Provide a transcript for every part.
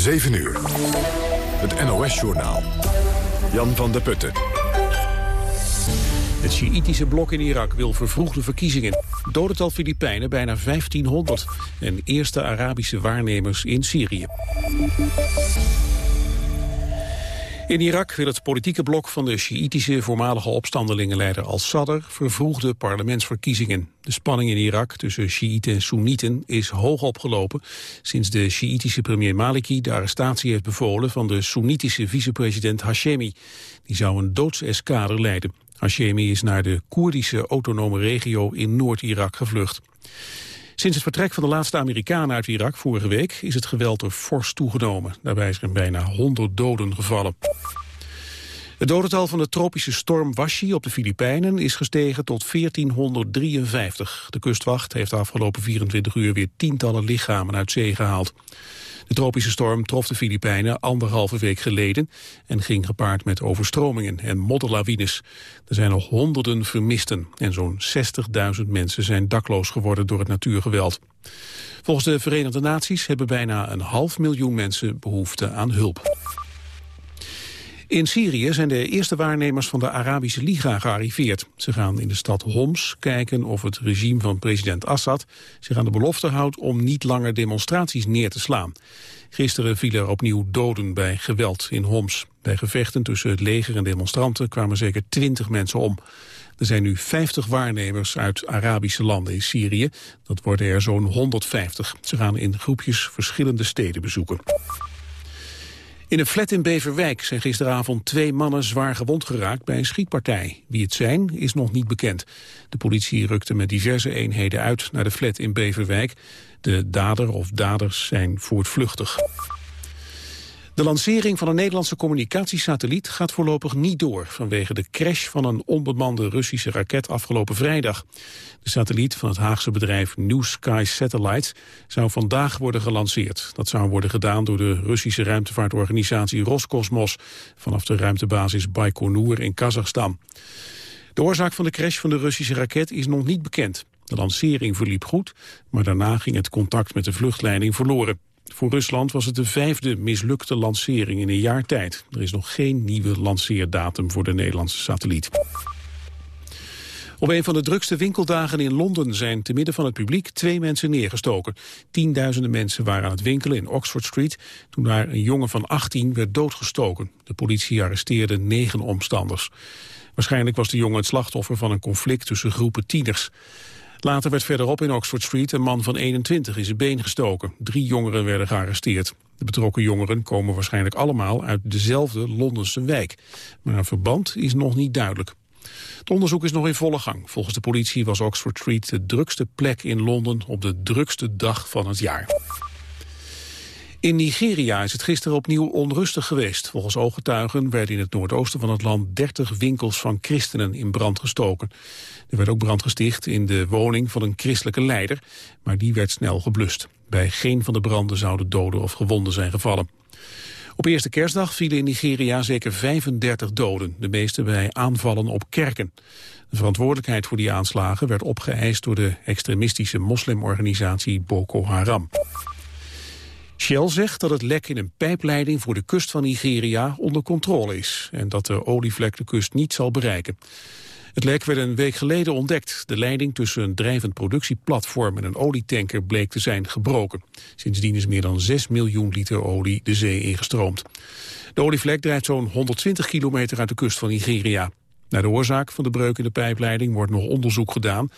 7 uur. Het NOS-journaal. Jan van der Putten. Het Sjiïtische blok in Irak wil vervroegde verkiezingen. Dodental Filipijnen bijna 1500. En eerste Arabische waarnemers in Syrië. In Irak wil het politieke blok van de Sjiïtische voormalige opstandelingenleider al-Sadr vervroegde parlementsverkiezingen. De spanning in Irak tussen Sjiïten en Soenieten is hoog opgelopen sinds de Sjiïtische premier Maliki de arrestatie heeft bevolen van de Soenitische vicepresident Hashemi. Die zou een doodsescade leiden. Hashemi is naar de Koerdische autonome regio in Noord-Irak gevlucht. Sinds het vertrek van de laatste Amerikanen uit Irak vorige week is het geweld er fors toegenomen. Daarbij is er bijna 100 doden gevallen. Het dodental van de tropische storm Washi op de Filipijnen is gestegen tot 1453. De kustwacht heeft de afgelopen 24 uur weer tientallen lichamen uit zee gehaald. De tropische storm trof de Filipijnen anderhalve week geleden en ging gepaard met overstromingen en modderlawines. Er zijn nog honderden vermisten en zo'n 60.000 mensen zijn dakloos geworden door het natuurgeweld. Volgens de Verenigde Naties hebben bijna een half miljoen mensen behoefte aan hulp. In Syrië zijn de eerste waarnemers van de Arabische Liga gearriveerd. Ze gaan in de stad Homs kijken of het regime van president Assad zich aan de belofte houdt om niet langer demonstraties neer te slaan. Gisteren vielen er opnieuw doden bij geweld in Homs. Bij gevechten tussen het leger en demonstranten kwamen zeker 20 mensen om. Er zijn nu 50 waarnemers uit Arabische landen in Syrië. Dat worden er zo'n 150. Ze gaan in groepjes verschillende steden bezoeken. In een flat in Beverwijk zijn gisteravond twee mannen zwaar gewond geraakt bij een schietpartij. Wie het zijn, is nog niet bekend. De politie rukte met diverse eenheden uit naar de flat in Beverwijk. De dader of daders zijn voortvluchtig. De lancering van een Nederlandse communicatiesatelliet gaat voorlopig niet door vanwege de crash van een onbemande Russische raket afgelopen vrijdag. De satelliet van het Haagse bedrijf New Sky Satellites zou vandaag worden gelanceerd. Dat zou worden gedaan door de Russische ruimtevaartorganisatie Roscosmos vanaf de ruimtebasis Baikonur in Kazachstan. De oorzaak van de crash van de Russische raket is nog niet bekend. De lancering verliep goed, maar daarna ging het contact met de vluchtleiding verloren. Voor Rusland was het de vijfde mislukte lancering in een jaar tijd. Er is nog geen nieuwe lanceerdatum voor de Nederlandse satelliet. Op een van de drukste winkeldagen in Londen zijn te midden van het publiek twee mensen neergestoken. Tienduizenden mensen waren aan het winkelen in Oxford Street toen daar een jongen van 18 werd doodgestoken. De politie arresteerde negen omstanders. Waarschijnlijk was de jongen het slachtoffer van een conflict tussen groepen tieners. Later werd verderop in Oxford Street een man van 21 in zijn been gestoken. Drie jongeren werden gearresteerd. De betrokken jongeren komen waarschijnlijk allemaal uit dezelfde Londense wijk. Maar een verband is nog niet duidelijk. Het onderzoek is nog in volle gang. Volgens de politie was Oxford Street de drukste plek in Londen op de drukste dag van het jaar. In Nigeria is het gisteren opnieuw onrustig geweest. Volgens ooggetuigen werden in het noordoosten van het land 30 winkels van christenen in brand gestoken. Er werd ook brand gesticht in de woning van een christelijke leider, maar die werd snel geblust. Bij geen van de branden zouden doden of gewonden zijn gevallen. Op eerste kerstdag vielen in Nigeria zeker 35 doden, de meeste bij aanvallen op kerken. De verantwoordelijkheid voor die aanslagen werd opgeëist door de extremistische moslimorganisatie Boko Haram. Shell zegt dat het lek in een pijpleiding voor de kust van Nigeria onder controle is en dat de olievlek de kust niet zal bereiken. Het lek werd een week geleden ontdekt. De leiding tussen een drijvend productieplatform en een olietanker bleek te zijn gebroken. Sindsdien is meer dan 6 miljoen liter olie de zee ingestroomd. De olievlek drijft zo'n 120 kilometer uit de kust van Nigeria. Naar de oorzaak van de breuk in de pijpleiding wordt nog onderzoek gedaan.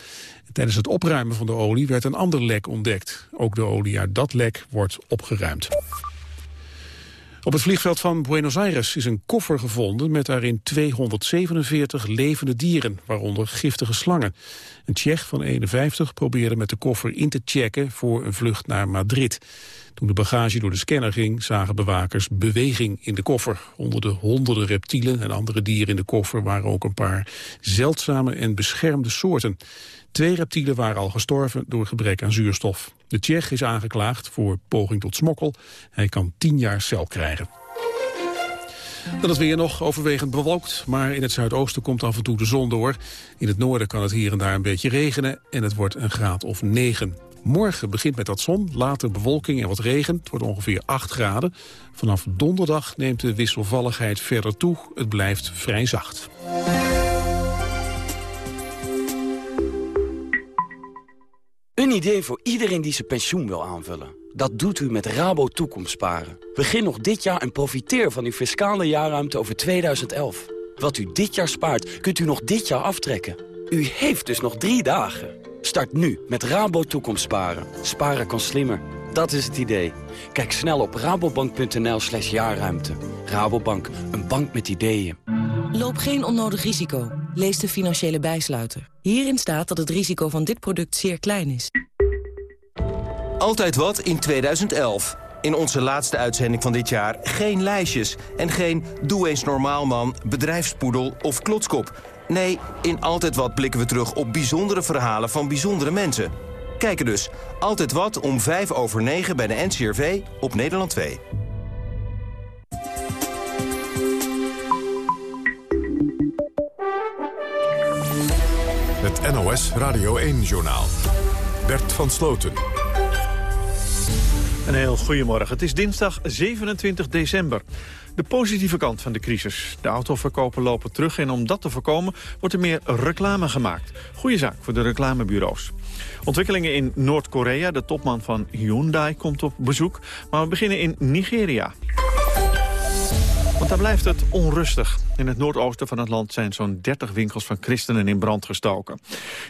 Tijdens het opruimen van de olie werd een ander lek ontdekt. Ook de olie uit dat lek wordt opgeruimd. Op het vliegveld van Buenos Aires is een koffer gevonden met daarin 247 levende dieren, waaronder giftige slangen. Een Tsjech van 51 probeerde met de koffer in te checken voor een vlucht naar Madrid. Toen de bagage door de scanner ging, zagen bewakers beweging in de koffer. Onder de honderden reptielen en andere dieren in de koffer waren ook een paar zeldzame en beschermde soorten. Twee reptielen waren al gestorven door gebrek aan zuurstof. De Tsjech is aangeklaagd voor poging tot smokkel. Hij kan tien jaar cel krijgen. Dan is weer nog overwegend bewolkt, maar in het zuidoosten komt af en toe de zon door. In het noorden kan het hier en daar een beetje regenen en het wordt een graad of 9. Morgen begint met wat zon, later bewolking en wat regen. Het wordt ongeveer 8 graden. Vanaf donderdag neemt de wisselvalligheid verder toe. Het blijft vrij zacht. Een idee voor iedereen die zijn pensioen wil aanvullen. Dat doet u met Rabo Toekomstsparen. Begin nog dit jaar en profiteer van uw fiscale jaarruimte over 2011. Wat u dit jaar spaart, kunt u nog dit jaar aftrekken. U heeft dus nog drie dagen. Start nu met Rabo Toekomstsparen. Sparen kan slimmer. Dat is het idee. Kijk snel op rabobank.nl slash jaarruimte. Rabobank, een bank met ideeën. Loop geen onnodig risico. Lees de financiële bijsluiter. Hierin staat dat het risico van dit product zeer klein is. Altijd wat in 2011. In onze laatste uitzending van dit jaar geen lijstjes... en geen doe eens normaal man, bedrijfspoedel of klotskop. Nee, in Altijd Wat blikken we terug op bijzondere verhalen van bijzondere mensen. Kijken dus. Altijd Wat om 5 over 9 bij de NCRV op Nederland 2. Het NOS Radio 1-journaal. Bert van Sloten. Een heel goedemorgen. Het is dinsdag 27 december. De positieve kant van de crisis. De autoverkopen lopen terug en om dat te voorkomen wordt er meer reclame gemaakt. Goeie zaak voor de reclamebureaus. Ontwikkelingen in Noord-Korea. De topman van Hyundai komt op bezoek. Maar we beginnen in Nigeria. Want daar blijft het onrustig. In het noordoosten van het land zijn zo'n 30 winkels van christenen in brand gestoken.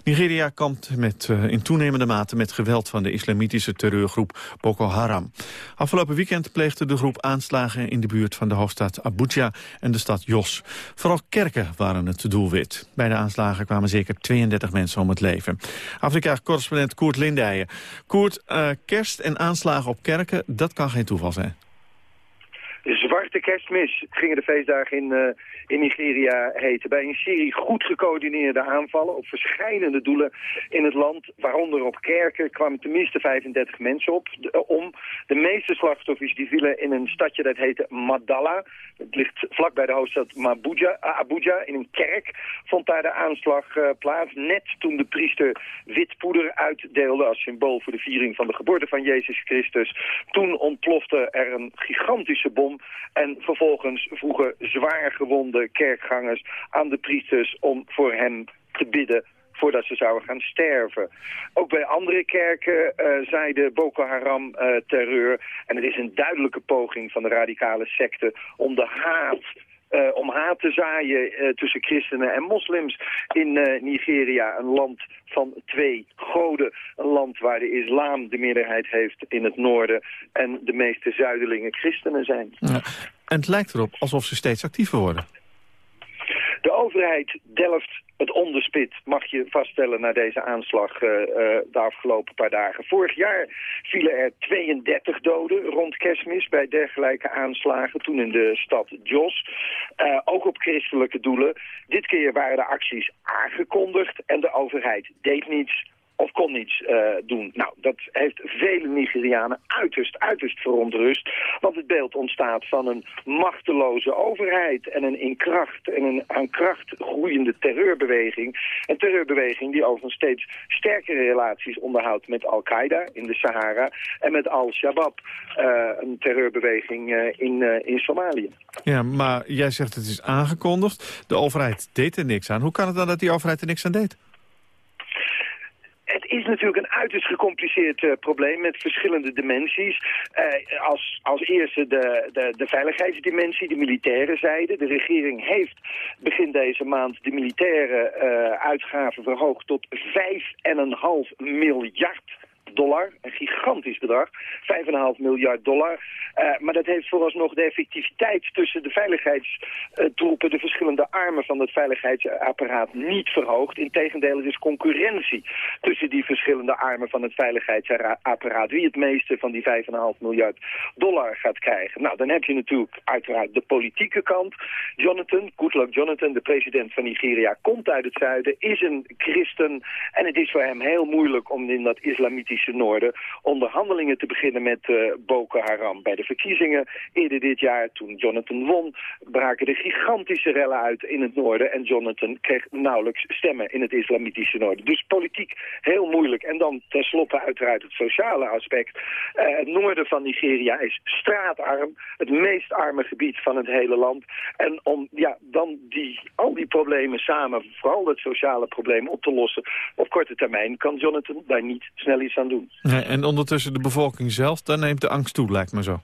Nigeria kampt met, uh, in toenemende mate met geweld van de islamitische terreurgroep Boko Haram. Afgelopen weekend pleegde de groep aanslagen in de buurt van de hoofdstad Abuja en de stad Jos. Vooral kerken waren het doelwit. Bij de aanslagen kwamen zeker 32 mensen om het leven. Afrika-correspondent Koert Lindijen. Koert, uh, kerst en aanslagen op kerken, dat kan geen toeval zijn. Zwarte kerstmis gingen de feestdagen in, uh, in Nigeria heten. Bij een serie goed gecoördineerde aanvallen op verschillende doelen in het land. Waaronder op kerken kwamen tenminste 35 mensen op, om. De meeste slachtoffers die vielen in een stadje dat heette Madalla. Het ligt vlak bij de hoofdstad Mabuja, Abuja. In een kerk vond daar de aanslag uh, plaats. Net toen de priester wit poeder uitdeelde als symbool voor de viering van de geboorte van Jezus Christus. Toen ontplofte er een gigantische bom en vervolgens vroegen zwaar gewonde kerkgangers aan de priesters om voor hem te bidden voordat ze zouden gaan sterven. Ook bij andere kerken uh, zeiden Boko Haram uh, terreur. En het is een duidelijke poging van de radicale secte om de haat uh, om haat te zaaien tussen christenen en moslims in Nigeria. Een land van twee goden. Een land waar de islam de meerderheid heeft in het noorden... en de meeste zuidelingen christenen zijn. Ja. En het lijkt erop alsof ze steeds actiever worden. De overheid delft het onderspit, mag je vaststellen, na deze aanslag uh, uh, de afgelopen paar dagen. Vorig jaar vielen er 32 doden rond kerstmis bij dergelijke aanslagen, toen in de stad Jos. Uh, ook op christelijke doelen. Dit keer waren de acties aangekondigd en de overheid deed niets of kon niets uh, doen. Nou, dat heeft vele Nigerianen uiterst, uiterst verontrust. Want het beeld ontstaat van een machteloze overheid en een in kracht en een aan kracht groeiende terreurbeweging. Een terreurbeweging die overigens steeds sterkere relaties onderhoudt met Al-Qaeda in de Sahara en met Al-Shabaab, uh, een terreurbeweging uh, in, in Somalië. Ja, maar jij zegt het is aangekondigd. De overheid deed er niks aan. Hoe kan het dan dat die overheid er niks aan deed? Het is natuurlijk een uiterst gecompliceerd uh, probleem met verschillende dimensies. Uh, als, als eerste de, de, de veiligheidsdimensie, de militaire zijde. De regering heeft begin deze maand de militaire uh, uitgaven verhoogd tot 5,5 miljard dollar. Een gigantisch bedrag. 5,5 miljard dollar. Uh, maar dat heeft vooralsnog de effectiviteit tussen de veiligheidstroepen, de verschillende armen van het veiligheidsapparaat, niet verhoogd. Integendeel, het is concurrentie tussen die verschillende armen van het veiligheidsapparaat. Wie het meeste van die 5,5 miljard dollar gaat krijgen. Nou, dan heb je natuurlijk uiteraard de politieke kant. Jonathan, Goodluck Jonathan, de president van Nigeria, komt uit het zuiden, is een christen. En het is voor hem heel moeilijk om in dat islamitische noorden onderhandelingen te beginnen met uh, Boko Haram. Bij de verkiezingen eerder dit jaar. Toen Jonathan won, braken de gigantische rellen uit in het noorden. En Jonathan kreeg nauwelijks stemmen in het islamitische noorden. Dus politiek heel moeilijk. En dan tenslotte uiteraard het sociale aspect. Uh, het noorden van Nigeria is straatarm. Het meest arme gebied van het hele land. En om ja, dan die, al die problemen samen, vooral het sociale probleem, op te lossen op korte termijn, kan Jonathan daar niet snel iets aan doen. Nee, en ondertussen de bevolking zelf, daar neemt de angst toe, lijkt me zo.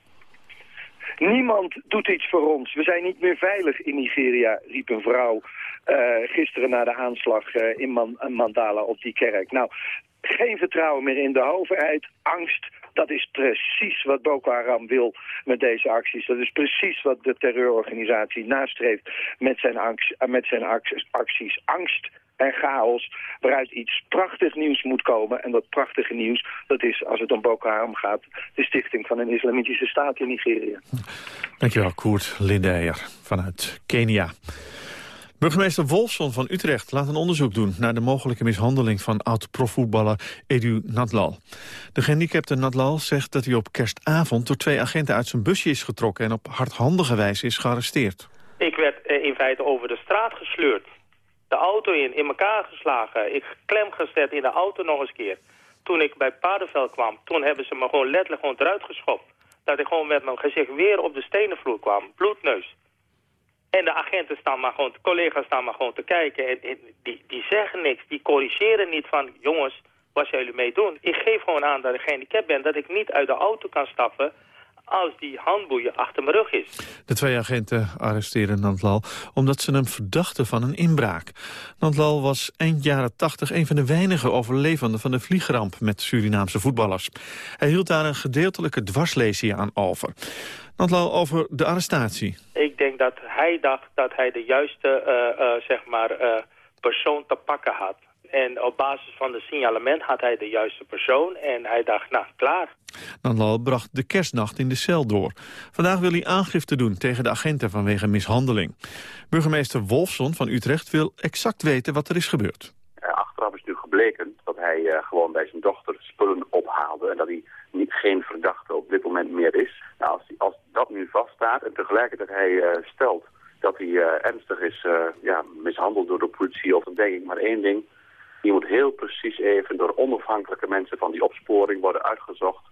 Niemand doet iets voor ons. We zijn niet meer veilig in Nigeria, riep een vrouw uh, gisteren na de aanslag uh, in Man Mandala op die kerk. Nou, geen vertrouwen meer in de overheid, angst. Dat is precies wat Boko Haram wil met deze acties. Dat is precies wat de terreurorganisatie nastreeft met zijn, met zijn acties. Angst en chaos waaruit iets prachtig nieuws moet komen. En dat prachtige nieuws, dat is als het om Boko Haram gaat... de stichting van een islamitische staat in Nigeria. Dankjewel, Koert Lindeyer vanuit Kenia. Burgemeester Wolfson van Utrecht laat een onderzoek doen... naar de mogelijke mishandeling van oud-profvoetballer Edu Nadlal. De gehandicapte Nadlal zegt dat hij op kerstavond... door twee agenten uit zijn busje is getrokken... en op hardhandige wijze is gearresteerd. Ik werd eh, in feite over de straat gesleurd de auto in, in elkaar geslagen. Ik klem gezet in de auto nog eens keer. Toen ik bij Paardenveld kwam, toen hebben ze me gewoon letterlijk gewoon eruit geschopt. Dat ik gewoon met mijn gezicht weer op de stenen vloer kwam. Bloedneus. En de agenten staan maar gewoon, de collega's staan maar gewoon te kijken. En, die, die zeggen niks, die corrigeren niet van... jongens, wat jullie mee doen? Ik geef gewoon aan dat ik gehandicapt ben, dat ik niet uit de auto kan stappen als die handboeien achter mijn rug is. De twee agenten arresteren Nantlal omdat ze hem verdachten van een inbraak. Nantlal was eind jaren 80 een van de weinige overlevenden van de vliegramp met Surinaamse voetballers. Hij hield daar een gedeeltelijke dwarslezing aan over. Nantlal over de arrestatie. Ik denk dat hij dacht dat hij de juiste uh, uh, zeg maar, uh, persoon te pakken had. En op basis van de signalement had hij de juiste persoon en hij dacht, nou, klaar. Nanlal bracht de kerstnacht in de cel door. Vandaag wil hij aangifte doen tegen de agenten vanwege mishandeling. Burgemeester Wolfson van Utrecht wil exact weten wat er is gebeurd. achteraf is nu gebleken dat hij uh, gewoon bij zijn dochter spullen ophaalde... en dat hij niet geen verdachte op dit moment meer is. Nou, als, als dat nu vaststaat en tegelijkertijd hij uh, stelt dat hij uh, ernstig is ja, mishandeld door de politie... of dan denk ik maar één ding die moet heel precies even door onafhankelijke mensen van die opsporing worden uitgezocht.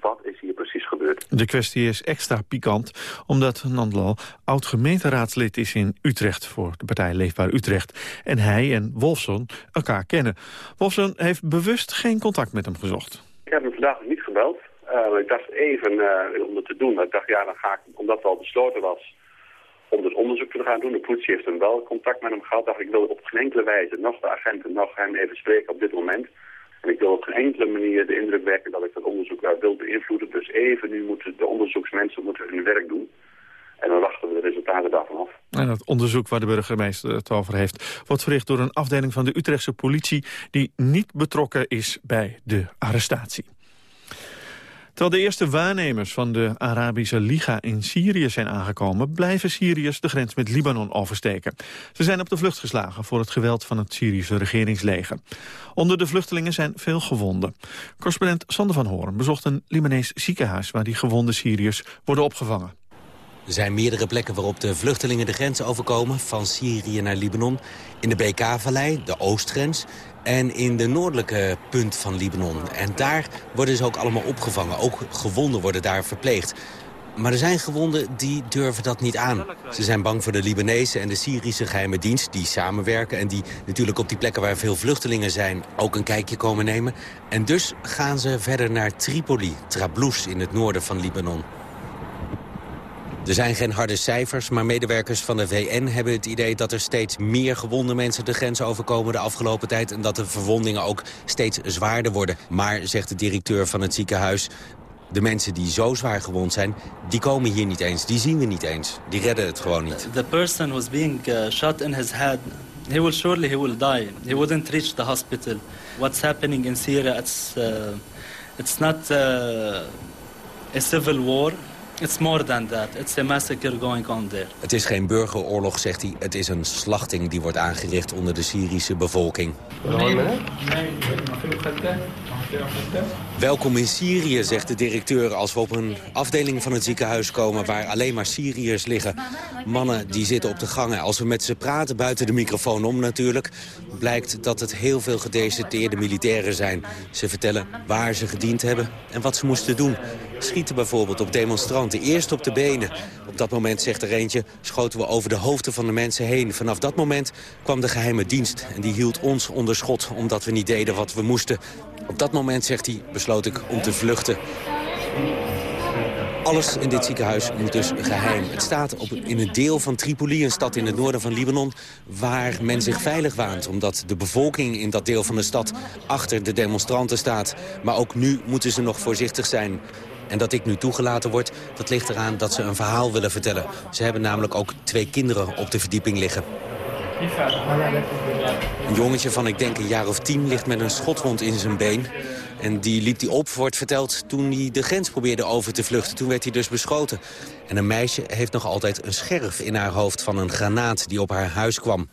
Wat is hier precies gebeurd? De kwestie is extra pikant, omdat Nandlal oud-gemeenteraadslid is in Utrecht voor de partij Leefbaar Utrecht. En hij en Wolfson elkaar kennen. Wolfson heeft bewust geen contact met hem gezocht. Ik heb hem vandaag niet gebeld. Uh, ik dacht even uh, om het te doen. Ik dacht, ja, dan ga ik, omdat het al besloten was, om het onderzoek te gaan doen. De politie heeft hem wel contact met hem gehad. Dacht, ik wil op geen enkele wijze nog de agenten nog hem even spreken op dit moment. En ik wil op geen enkele manier de indruk wekken dat ik dat onderzoek wil beïnvloeden. Dus even nu moeten de onderzoeksmensen moeten hun werk doen. En dan wachten we de resultaten daarvan af. En het onderzoek waar de burgemeester het over heeft... wordt verricht door een afdeling van de Utrechtse politie... die niet betrokken is bij de arrestatie. Terwijl de eerste waarnemers van de Arabische Liga in Syrië zijn aangekomen... blijven Syriërs de grens met Libanon oversteken. Ze zijn op de vlucht geslagen voor het geweld van het Syrische regeringsleger. Onder de vluchtelingen zijn veel gewonden. Correspondent Sander van Hoorn bezocht een Libanees ziekenhuis... waar die gewonde Syriërs worden opgevangen. Er zijn meerdere plekken waarop de vluchtelingen de grens overkomen... van Syrië naar Libanon. In de BK-vallei, de oostgrens en in de noordelijke punt van Libanon. En daar worden ze ook allemaal opgevangen. Ook gewonden worden daar verpleegd. Maar er zijn gewonden die durven dat niet aan. Ze zijn bang voor de Libanese en de Syrische geheime dienst... die samenwerken en die natuurlijk op die plekken waar veel vluchtelingen zijn... ook een kijkje komen nemen. En dus gaan ze verder naar Tripoli, Trablus in het noorden van Libanon. Er zijn geen harde cijfers, maar medewerkers van de VN hebben het idee dat er steeds meer gewonde mensen de grens overkomen de afgelopen tijd. En dat de verwondingen ook steeds zwaarder worden. Maar, zegt de directeur van het ziekenhuis, de mensen die zo zwaar gewond zijn, die komen hier niet eens. Die zien we niet eens. Die redden het gewoon niet. The person was being uh, shot in his head. He will surely he will die. He wouldn't reach the hospital. What's happening in Syria? It's uh, it's not uh, a civil war. It's more than that. It's a massacre going on there. Het is geen burgeroorlog, zegt hij. Het is een slachting die wordt aangericht onder de Syrische bevolking. Welkom in Syrië, zegt de directeur als we op een afdeling van het ziekenhuis komen... waar alleen maar Syriërs liggen. Mannen die zitten op de gangen. Als we met ze praten, buiten de microfoon om natuurlijk... blijkt dat het heel veel gedeserteerde militairen zijn. Ze vertellen waar ze gediend hebben en wat ze moesten doen. Schieten bijvoorbeeld op demonstranten, eerst op de benen. Op dat moment, zegt er eentje, schoten we over de hoofden van de mensen heen. Vanaf dat moment kwam de geheime dienst en die hield ons onder schot... omdat we niet deden wat we moesten. Op dat moment, zegt hij, besloot ik om te vluchten. Alles in dit ziekenhuis moet dus geheim. Het staat op, in een deel van Tripoli, een stad in het noorden van Libanon... waar men zich veilig waant, omdat de bevolking in dat deel van de stad... achter de demonstranten staat. Maar ook nu moeten ze nog voorzichtig zijn. En dat ik nu toegelaten word, dat ligt eraan dat ze een verhaal willen vertellen. Ze hebben namelijk ook twee kinderen op de verdieping liggen. Een jongetje van, ik denk, een jaar of tien ligt met een schotwond in zijn been. En die liep hij op, wordt verteld, toen hij de grens probeerde over te vluchten. Toen werd hij dus beschoten. En een meisje heeft nog altijd een scherf in haar hoofd van een granaat die op haar huis kwam.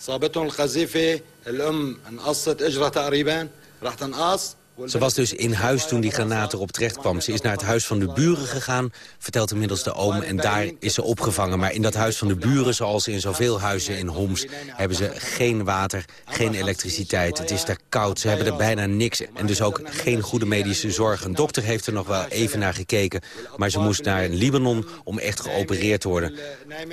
صابتهم القذيفة الأم انقصت إجرها تقريبا رح تنقص. Ze was dus in huis toen die granaat erop terecht kwam. Ze is naar het huis van de buren gegaan, vertelt inmiddels de oom... en daar is ze opgevangen. Maar in dat huis van de buren, zoals in zoveel huizen in Homs... hebben ze geen water, geen elektriciteit. Het is daar koud, ze hebben er bijna niks. En dus ook geen goede medische zorg. Een dokter heeft er nog wel even naar gekeken. Maar ze moest naar Libanon om echt geopereerd te worden.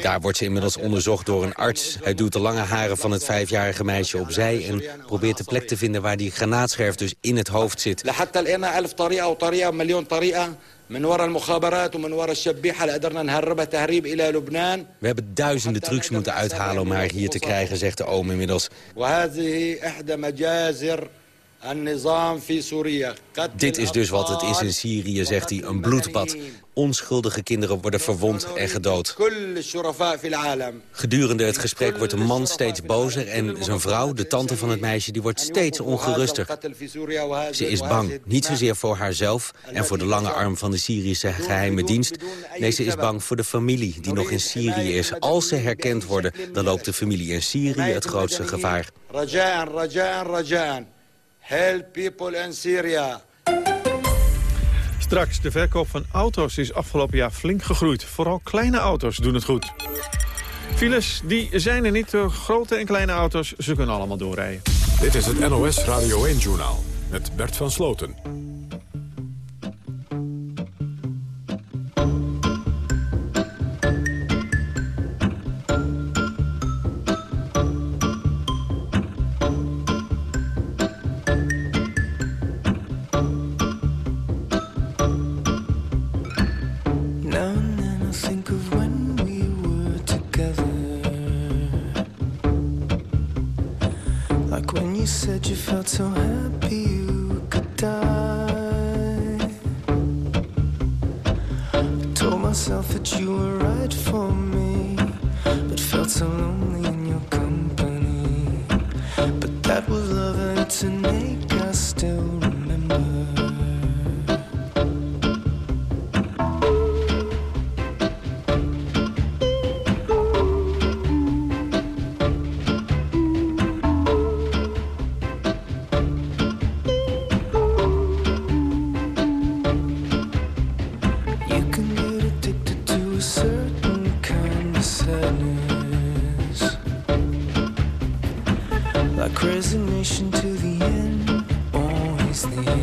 Daar wordt ze inmiddels onderzocht door een arts. Hij doet de lange haren van het vijfjarige meisje opzij... en probeert de plek te vinden waar die granaatscherf dus in het hoofd الوقت لحتى لقينا ألف طريقة وطريقة مليون طريقة من وراء المخابرات ومن وراء الشبيحة اللي قدرنا نهربها تهريب إلى لبنان. We hebben duizenden trucs moeten uithalen om haar hier te krijgen, zegt de oom inmiddels. وهذه إحدى مجازر Dit is dus wat het is in Syrië, zegt hij, een bloedbad. Onschuldige kinderen worden verwond en gedood. Gedurende het gesprek wordt de man steeds bozer... en zijn vrouw, de tante van het meisje, die wordt steeds ongeruster. Ze is bang, niet zozeer voor haarzelf... en voor de lange arm van de Syrische geheime dienst. Nee, ze is bang voor de familie die nog in Syrië is. Als ze herkend worden, dan loopt de familie in Syrië het grootste gevaar. Help people in Syria. Straks, de verkoop van auto's is afgelopen jaar flink gegroeid. Vooral kleine auto's doen het goed. Files, die zijn er niet. Grote en kleine auto's, ze kunnen allemaal doorrijden. Dit is het NOS Radio 1-journaal met Bert van Sloten.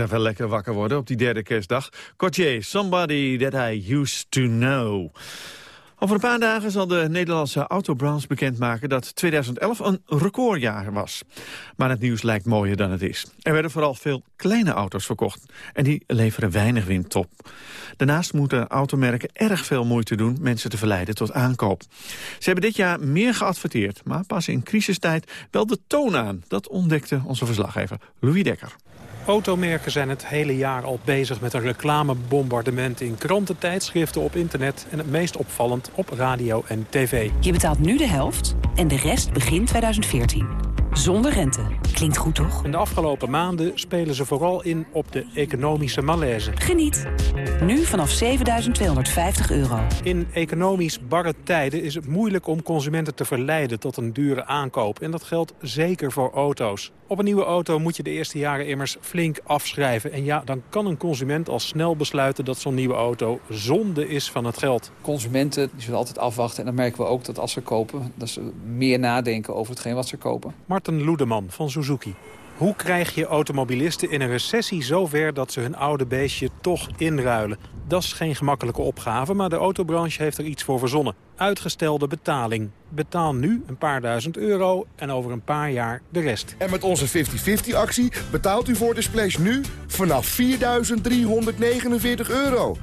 even lekker wakker worden op die derde kerstdag. Cortier, Somebody That I Used To Know. Over een paar dagen zal de Nederlandse autobranche bekendmaken dat 2011 een recordjaar was. Maar het nieuws lijkt mooier dan het is. Er werden vooral veel kleine auto's verkocht en die leveren weinig winst op. Daarnaast moeten automerken erg veel moeite doen mensen te verleiden tot aankoop. Ze hebben dit jaar meer geadverteerd, maar pas in crisistijd wel de toon aan. Dat ontdekte onze verslaggever Louis Dekker. Automerken zijn het hele jaar al bezig met een reclamebombardement in kranten, tijdschriften, op internet en het meest opvallend op radio en tv. Je betaalt nu de helft en de rest begin 2014. Zonder rente. Klinkt goed, toch? In de afgelopen maanden spelen ze vooral in op de economische malaise. Geniet. Nu vanaf 7250 euro. In economisch barre tijden is het moeilijk om consumenten te verleiden tot een dure aankoop. En dat geldt zeker voor auto's. Op een nieuwe auto moet je de eerste jaren immers flink afschrijven. En ja, dan kan een consument al snel besluiten dat zo'n nieuwe auto zonde is van het geld. Consumenten die zullen altijd afwachten. En dan merken we ook dat als ze kopen, dat ze meer nadenken over hetgeen wat ze kopen. Martin Loedeman van Suzuki. Hoe krijg je automobilisten in een recessie zover dat ze hun oude beestje toch inruilen? Dat is geen gemakkelijke opgave, maar de autobranche heeft er iets voor verzonnen. Uitgestelde betaling. Betaal nu een paar duizend euro en over een paar jaar de rest. En met onze 50-50 actie betaalt u voor de nu vanaf 4.349 euro.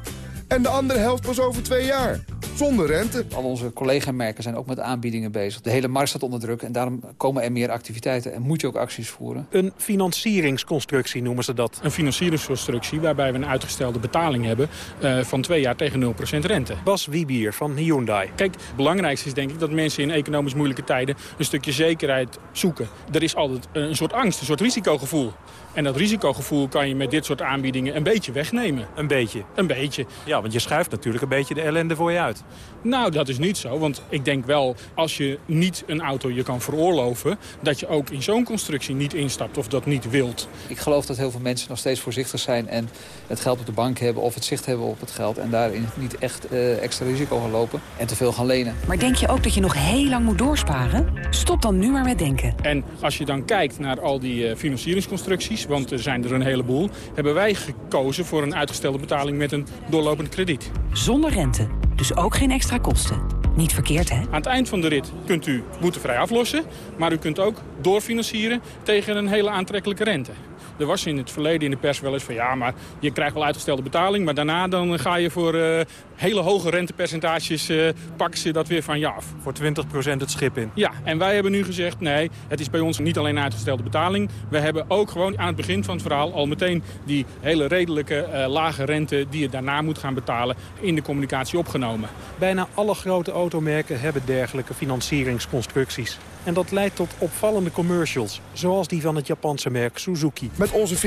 En de andere helft pas over twee jaar. Zonder rente. Al onze collega-merken zijn ook met aanbiedingen bezig. De hele markt staat onder druk en daarom komen er meer activiteiten. En moet je ook acties voeren. Een financieringsconstructie noemen ze dat. Een financieringsconstructie waarbij we een uitgestelde betaling hebben... Uh, van twee jaar tegen 0% rente. Bas Wiebier van Hyundai. Kijk, het belangrijkste is denk ik dat mensen in economisch moeilijke tijden... een stukje zekerheid zoeken. Er is altijd een soort angst, een soort risicogevoel. En dat risicogevoel kan je met dit soort aanbiedingen een beetje wegnemen. Een beetje? Een beetje. Ja, want je schuift natuurlijk een beetje de ellende voor je uit. Nou, dat is niet zo. Want ik denk wel, als je niet een auto je kan veroorloven... dat je ook in zo'n constructie niet instapt of dat niet wilt. Ik geloof dat heel veel mensen nog steeds voorzichtig zijn... en het geld op de bank hebben of het zicht hebben op het geld... en daarin niet echt uh, extra risico gaan lopen en te veel gaan lenen. Maar denk je ook dat je nog heel lang moet doorsparen? Stop dan nu maar met denken. En als je dan kijkt naar al die uh, financieringsconstructies... want er zijn er een heleboel... hebben wij gekozen voor een uitgestelde betaling met een doorlopend krediet. Zonder rente. Dus ook geen extra kosten. Niet verkeerd, hè? Aan het eind van de rit kunt u boetevrij aflossen... maar u kunt ook doorfinancieren tegen een hele aantrekkelijke rente. Er was in het verleden in de pers wel eens van... ja, maar je krijgt wel uitgestelde betaling... maar daarna dan ga je voor uh, hele hoge rentepercentages... Uh, pakken ze dat weer van je af. Voor 20% het schip in. Ja, en wij hebben nu gezegd... nee, het is bij ons niet alleen uitgestelde betaling. We hebben ook gewoon aan het begin van het verhaal... al meteen die hele redelijke uh, lage rente... die je daarna moet gaan betalen... in de communicatie opgenomen. Bijna alle grote automerken hebben dergelijke financieringsconstructies. En dat leidt tot opvallende commercials, zoals die van het Japanse merk Suzuki. Met onze 50-50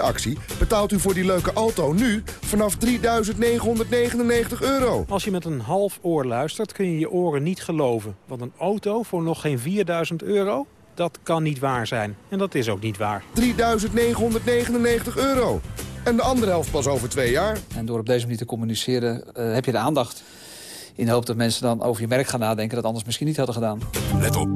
actie betaalt u voor die leuke auto nu vanaf 3.999 euro. Als je met een half oor luistert kun je je oren niet geloven. Want een auto voor nog geen 4.000 euro? Dat kan niet waar zijn. En dat is ook niet waar. 3.999 euro. En de andere helft pas over twee jaar. En door op deze manier te communiceren uh, heb je de aandacht. In de hoop dat mensen dan over je merk gaan nadenken... dat anders misschien niet hadden gedaan. Let op.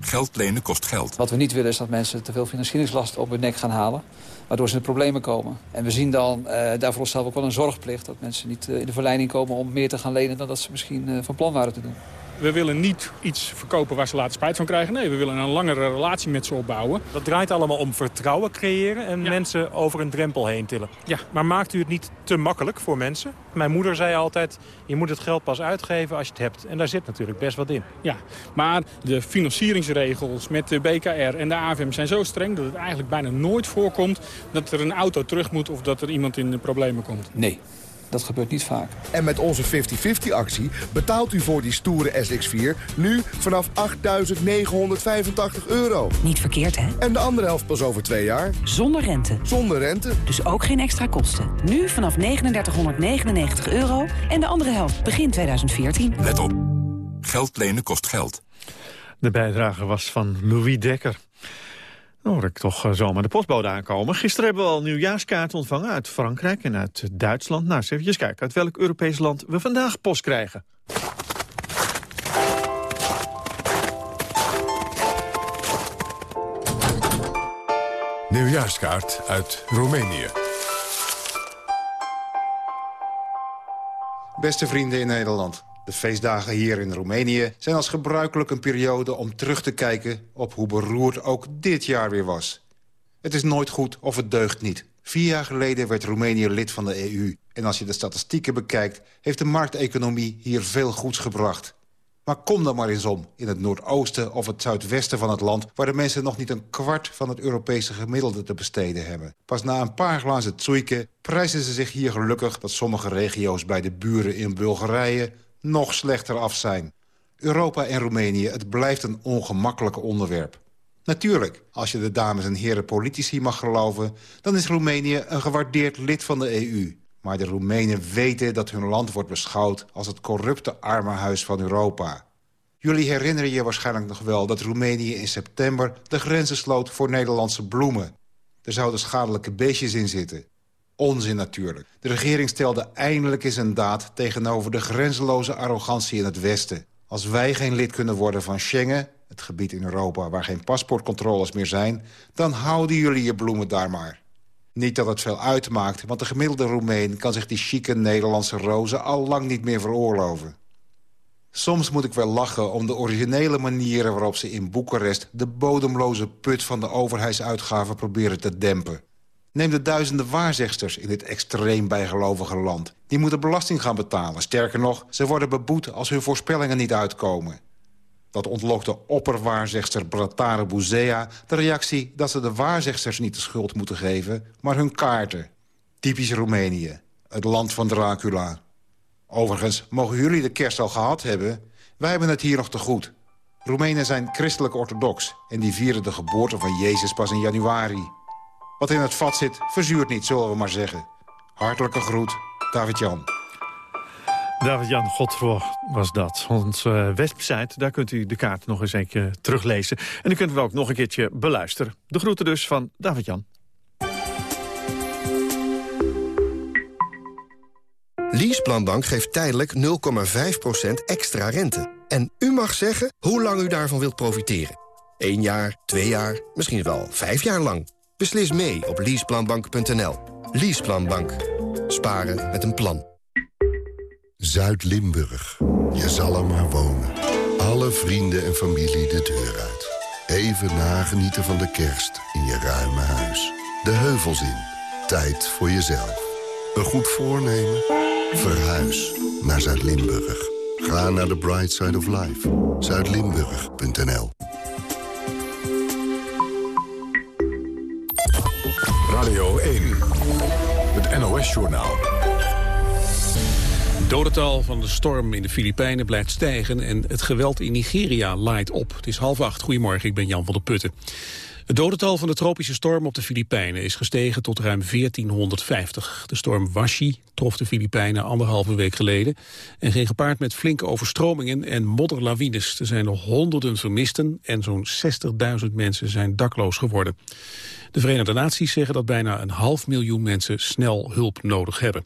Geld lenen kost geld. Wat we niet willen is dat mensen te veel financieringslast op hun nek gaan halen. Waardoor ze in de problemen komen. En we zien dan uh, daarvoor onszelf ook wel een zorgplicht. Dat mensen niet uh, in de verleiding komen om meer te gaan lenen... dan dat ze misschien uh, van plan waren te doen. We willen niet iets verkopen waar ze later spijt van krijgen. Nee, we willen een langere relatie met ze opbouwen. Dat draait allemaal om vertrouwen creëren en ja. mensen over een drempel heen tillen. Ja. Maar maakt u het niet te makkelijk voor mensen? Mijn moeder zei altijd, je moet het geld pas uitgeven als je het hebt. En daar zit natuurlijk best wat in. Ja, maar de financieringsregels met de BKR en de AFM zijn zo streng... dat het eigenlijk bijna nooit voorkomt dat er een auto terug moet... of dat er iemand in de problemen komt. Nee. Dat gebeurt niet vaak. En met onze 50-50 actie betaalt u voor die stoere SX4 nu vanaf 8.985 euro. Niet verkeerd, hè? En de andere helft pas over twee jaar. Zonder rente. Zonder rente. Dus ook geen extra kosten. Nu vanaf 3999 euro en de andere helft begin 2014. Let op. Geld lenen kost geld. De bijdrage was van Louis Dekker. Dan hoor ik toch zomaar de postbode aankomen. Gisteren hebben we al nieuwjaarskaarten ontvangen uit Frankrijk en uit Duitsland. Nou, eens even kijken uit welk Europees land we vandaag post krijgen. Nieuwjaarskaart uit Roemenië. Beste vrienden in Nederland. De feestdagen hier in Roemenië zijn als gebruikelijk een periode om terug te kijken op hoe beroerd ook dit jaar weer was. Het is nooit goed of het deugt niet. Vier jaar geleden werd Roemenië lid van de EU. En als je de statistieken bekijkt, heeft de markteconomie hier veel goeds gebracht. Maar kom dan maar eens om, in het noordoosten of het zuidwesten van het land... waar de mensen nog niet een kwart van het Europese gemiddelde te besteden hebben. Pas na een paar glazen tsoeike prijzen ze zich hier gelukkig... dat sommige regio's bij de buren in Bulgarije nog slechter af zijn. Europa en Roemenië, het blijft een ongemakkelijk onderwerp. Natuurlijk, als je de dames en heren politici mag geloven... dan is Roemenië een gewaardeerd lid van de EU. Maar de Roemenen weten dat hun land wordt beschouwd... als het corrupte armenhuis van Europa. Jullie herinneren je waarschijnlijk nog wel dat Roemenië in september... de grenzen sloot voor Nederlandse bloemen. Er zouden schadelijke beestjes in zitten. Onzin natuurlijk. De regering stelde eindelijk eens een daad... tegenover de grenzeloze arrogantie in het Westen. Als wij geen lid kunnen worden van Schengen... het gebied in Europa waar geen paspoortcontroles meer zijn... dan houden jullie je bloemen daar maar. Niet dat het veel uitmaakt, want de gemiddelde Roemeen... kan zich die chique Nederlandse rozen al lang niet meer veroorloven. Soms moet ik wel lachen om de originele manieren waarop ze in Boekarest... de bodemloze put van de overheidsuitgaven proberen te dempen. Neem de duizenden waarzegsters in dit extreem bijgelovige land. Die moeten belasting gaan betalen. Sterker nog, ze worden beboet als hun voorspellingen niet uitkomen. Dat ontlokte opperwaarzegster Bratare Bouzea de reactie dat ze de waarzegsters niet de schuld moeten geven, maar hun kaarten. Typisch Roemenië, het land van Dracula. Overigens, mogen jullie de kerst al gehad hebben? Wij hebben het hier nog te goed. Roemenen zijn christelijk orthodox en die vieren de geboorte van Jezus pas in januari. Wat in het vat zit, verzuurt niet, zullen we maar zeggen. Hartelijke groet, David-Jan. David-Jan Godfroy was dat. Onze website, daar kunt u de kaart nog eens een keer teruglezen. En u kunt hem ook nog een keertje beluisteren. De groeten dus van David-Jan. Leaseplanbank geeft tijdelijk 0,5% extra rente. En u mag zeggen hoe lang u daarvan wilt profiteren. Eén jaar, twee jaar, misschien wel vijf jaar lang. Beslis mee op leaseplanbank.nl. Leaseplanbank. Sparen met een plan. Zuid-Limburg. Je zal er maar wonen. Alle vrienden en familie de deur uit. Even nagenieten van de kerst in je ruime huis. De heuvels in. Tijd voor jezelf. Een goed voornemen? Verhuis naar Zuid-Limburg. Ga naar de Bright Side of Life. Zuidlimburg.nl Radio 1. Het NOS-journaal. Het dodental van de storm in de Filipijnen blijft stijgen... en het geweld in Nigeria laait op. Het is half acht. Goedemorgen, ik ben Jan van der Putten. Het dodental van de tropische storm op de Filipijnen is gestegen tot ruim 1450. De storm Washi trof de Filipijnen anderhalve week geleden... en ging gepaard met flinke overstromingen en modderlawines. Er zijn nog honderden vermisten en zo'n 60.000 mensen zijn dakloos geworden. De Verenigde Naties zeggen dat bijna een half miljoen mensen snel hulp nodig hebben.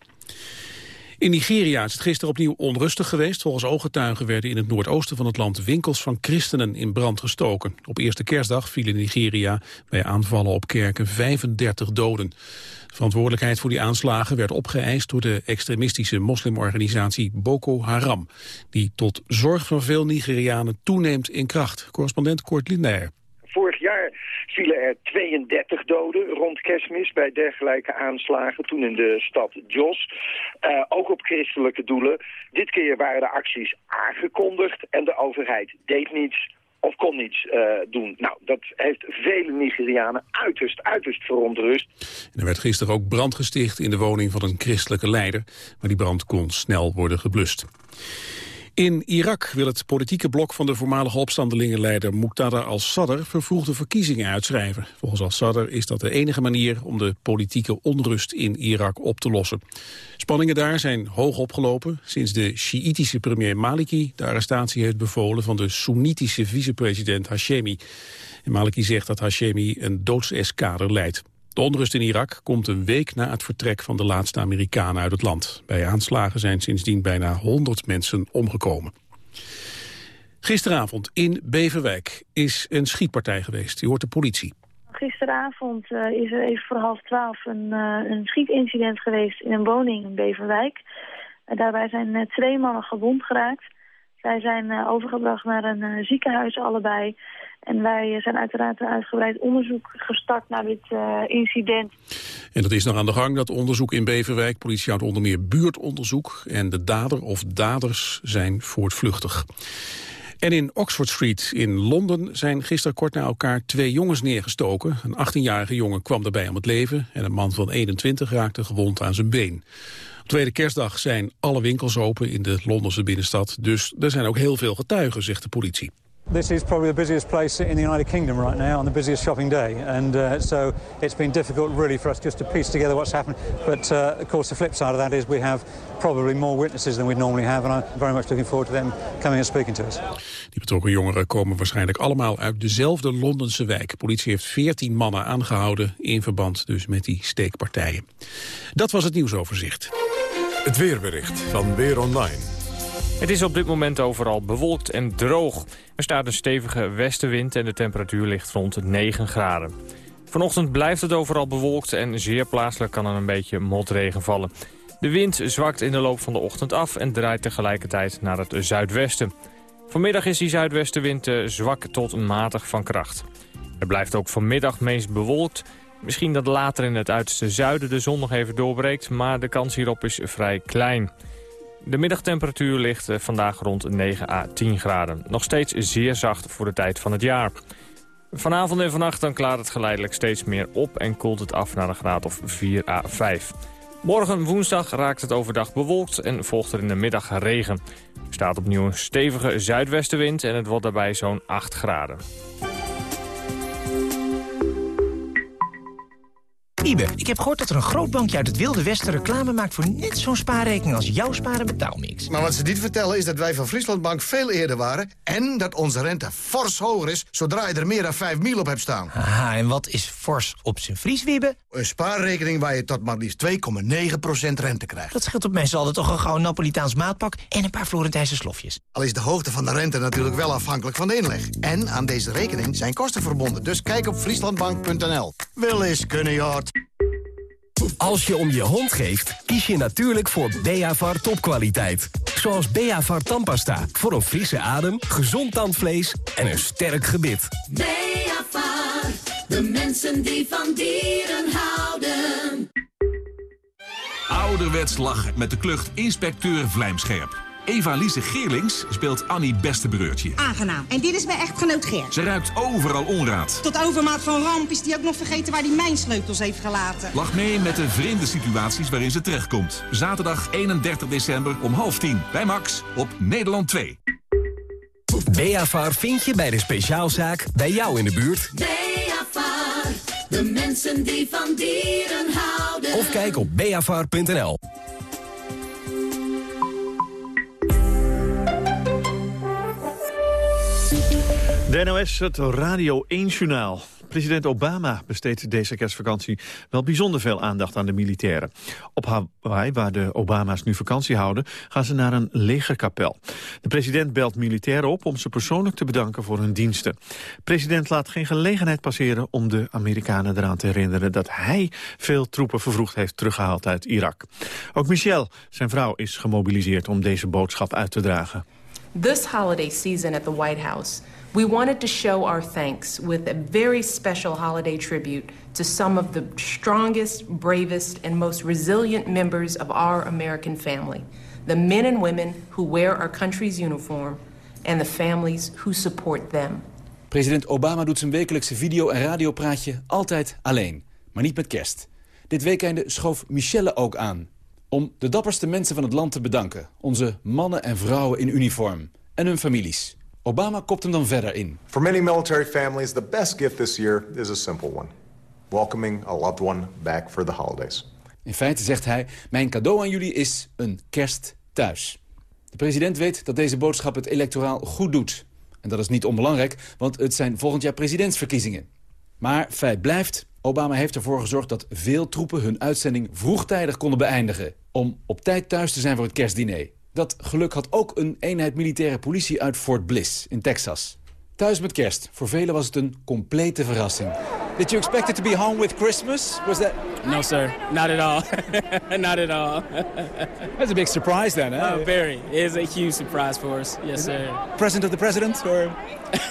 In Nigeria is het gisteren opnieuw onrustig geweest. Volgens ooggetuigen werden in het noordoosten van het land winkels van christenen in brand gestoken. Op eerste kerstdag vielen in Nigeria bij aanvallen op kerken 35 doden. De verantwoordelijkheid voor die aanslagen werd opgeëist door de extremistische moslimorganisatie Boko Haram, die tot zorg van veel Nigerianen toeneemt in kracht. Correspondent Kort Linder. Vorig jaar vielen er 32 doden rond kerstmis bij dergelijke aanslagen. Toen in de stad Jos. Uh, ook op christelijke doelen. Dit keer waren de acties aangekondigd en de overheid deed niets of kon niets uh, doen. Nou, dat heeft vele Nigerianen uiterst, uiterst verontrust. er werd gisteren ook brand gesticht in de woning van een christelijke leider. Maar die brand kon snel worden geblust. In Irak wil het politieke blok van de voormalige opstandelingenleider Muqtada al-Sadr vervroegde verkiezingen uitschrijven. Volgens al-Sadr is dat de enige manier om de politieke onrust in Irak op te lossen. Spanningen daar zijn hoog opgelopen sinds de Sjiitische premier Maliki de arrestatie heeft bevolen van de Soenitische vicepresident Hashemi. En Maliki zegt dat Hashemi een doodseskader leidt. De onrust in Irak komt een week na het vertrek van de laatste Amerikanen uit het land. Bij aanslagen zijn sindsdien bijna 100 mensen omgekomen. Gisteravond in Beverwijk is een schietpartij geweest. Je hoort de politie. gisteravond uh, is er even voor half twaalf een, uh, een schietincident geweest in een woning in Beverwijk. Daarbij zijn twee mannen gewond geraakt. Zij zijn overgebracht naar een ziekenhuis allebei. En wij zijn uiteraard een uitgebreid onderzoek gestart naar dit incident. En dat is nog aan de gang, dat onderzoek in Beverwijk. Politie houdt onder meer buurtonderzoek. En de dader of daders zijn voortvluchtig. En in Oxford Street in Londen zijn gisteren kort na elkaar twee jongens neergestoken. Een 18-jarige jongen kwam daarbij om het leven en een man van 21 raakte gewond aan zijn been. Op tweede kerstdag zijn alle winkels open in de Londense binnenstad, dus er zijn ook heel veel getuigen, zegt de politie. This is probably the busiest place in the United Kingdom right now, on the busiest shopping day, and uh, so it's been difficult really for us just to piece together what's happened. But uh, of course, the flip side of that is we have probably more witnesses than we normally have, and I'm very much looking forward to them coming and speaking to us. Die betrokken jongeren komen waarschijnlijk allemaal uit dezelfde Londense wijk. Politie heeft 14 mannen aangehouden in verband dus met die steekpartijen. Dat was het nieuwsoverzicht. Het weerbericht van Weer Online. Het is op dit moment overal bewolkt en droog. Er staat een stevige westenwind en de temperatuur ligt rond 9 graden. Vanochtend blijft het overal bewolkt en zeer plaatselijk kan er een beetje motregen vallen. De wind zwakt in de loop van de ochtend af en draait tegelijkertijd naar het zuidwesten. Vanmiddag is die zuidwestenwind eh, zwak tot matig van kracht. Het blijft ook vanmiddag meest bewolkt. Misschien dat later in het uiterste zuiden de zon nog even doorbreekt, maar de kans hierop is vrij klein. De middagtemperatuur ligt eh, vandaag rond 9 à 10 graden. Nog steeds zeer zacht voor de tijd van het jaar. Vanavond en vannacht dan klaart het geleidelijk steeds meer op... en koelt het af naar een graad of 4 à 5. Morgen woensdag raakt het overdag bewolkt en volgt er in de middag regen. Er staat opnieuw een stevige zuidwestenwind en het wordt daarbij zo'n 8 graden. Ibe, ik heb gehoord dat er een groot bankje uit het Wilde Westen reclame maakt... voor net zo'n spaarrekening als jouw sparen betaalmix. Maar wat ze niet vertellen is dat wij van Frieslandbank veel eerder waren... en dat onze rente fors hoger is zodra je er meer dan 5 mil op hebt staan. Aha, en wat is fors op zijn Fries, Wiebe? Een spaarrekening waar je tot maar liefst 2,9% rente krijgt. Dat scheelt op mensen altijd toch een gouden Napolitaans maatpak... en een paar Florentijnse slofjes. Al is de hoogte van de rente natuurlijk wel afhankelijk van de inleg. En aan deze rekening zijn kosten verbonden. Dus kijk op frieslandbank.nl. Wil eens kunnen, Jort. Als je om je hond geeft, kies je natuurlijk voor Beavar topkwaliteit. Zoals Beavar tandpasta, voor een frisse adem, gezond tandvlees en een sterk gebit. Beavar, de mensen die van dieren houden. Ouderwets lachen met de klucht inspecteur Vlijmscherp. Eva-Lise Geerlings speelt Annie Bestebreurtje. Aangenaam. En dit is mijn echtgenoot Geert. Ze ruikt overal onraad. Tot overmaat van ramp is die ook nog vergeten waar hij mijn sleutels heeft gelaten. Lach mee met de vreemde situaties waarin ze terechtkomt. Zaterdag 31 december om half tien bij Max op Nederland 2. Beafar vind je bij de speciaalzaak bij jou in de buurt. Beafar, de mensen die van dieren houden. Of kijk op beafar.nl. De NOS, het Radio 1-journaal. President Obama besteedt deze kerstvakantie wel bijzonder veel aandacht aan de militairen. Op Hawaii, waar de Obama's nu vakantie houden, gaan ze naar een legerkapel. De president belt militairen op om ze persoonlijk te bedanken voor hun diensten. De president laat geen gelegenheid passeren om de Amerikanen eraan te herinneren dat hij veel troepen vervroegd heeft teruggehaald uit Irak. Ook Michelle, zijn vrouw, is gemobiliseerd om deze boodschap uit te dragen. This holiday season at the White House we wanted to show our thanks with a very special holiday tribute to some of the strongest, bravest, and most resilient members of our American family the men and women who wear our country's uniform and the families who support them. President Obama doet zijn wekelijkse video- en radiopraatje altijd alleen, maar niet met kerst. Dit weekende schoof Michelle ook aan. Om de dapperste mensen van het land te bedanken. Onze mannen en vrouwen in uniform. En hun families. Obama kopt hem dan verder in. For many military families, the best gift this year is a simple one. Welcoming a loved one back for the holidays. In feite zegt hij, mijn cadeau aan jullie is een kerst thuis. De president weet dat deze boodschap het electoraal goed doet. En dat is niet onbelangrijk, want het zijn volgend jaar presidentsverkiezingen. Maar feit blijft, Obama heeft ervoor gezorgd dat veel troepen hun uitzending vroegtijdig konden beëindigen. Om op tijd thuis te zijn voor het kerstdiner. Dat geluk had ook een eenheid militaire politie uit Fort Bliss in Texas. Thuis met kerst. Voor velen was het een complete verrassing. Did you expect it to be home with Christmas? Was that? No, sir. Not at all. Not at all. That's a big surprise then, huh? Oh, very. It is a huge surprise for us. Yes, sir. Present of the president, or?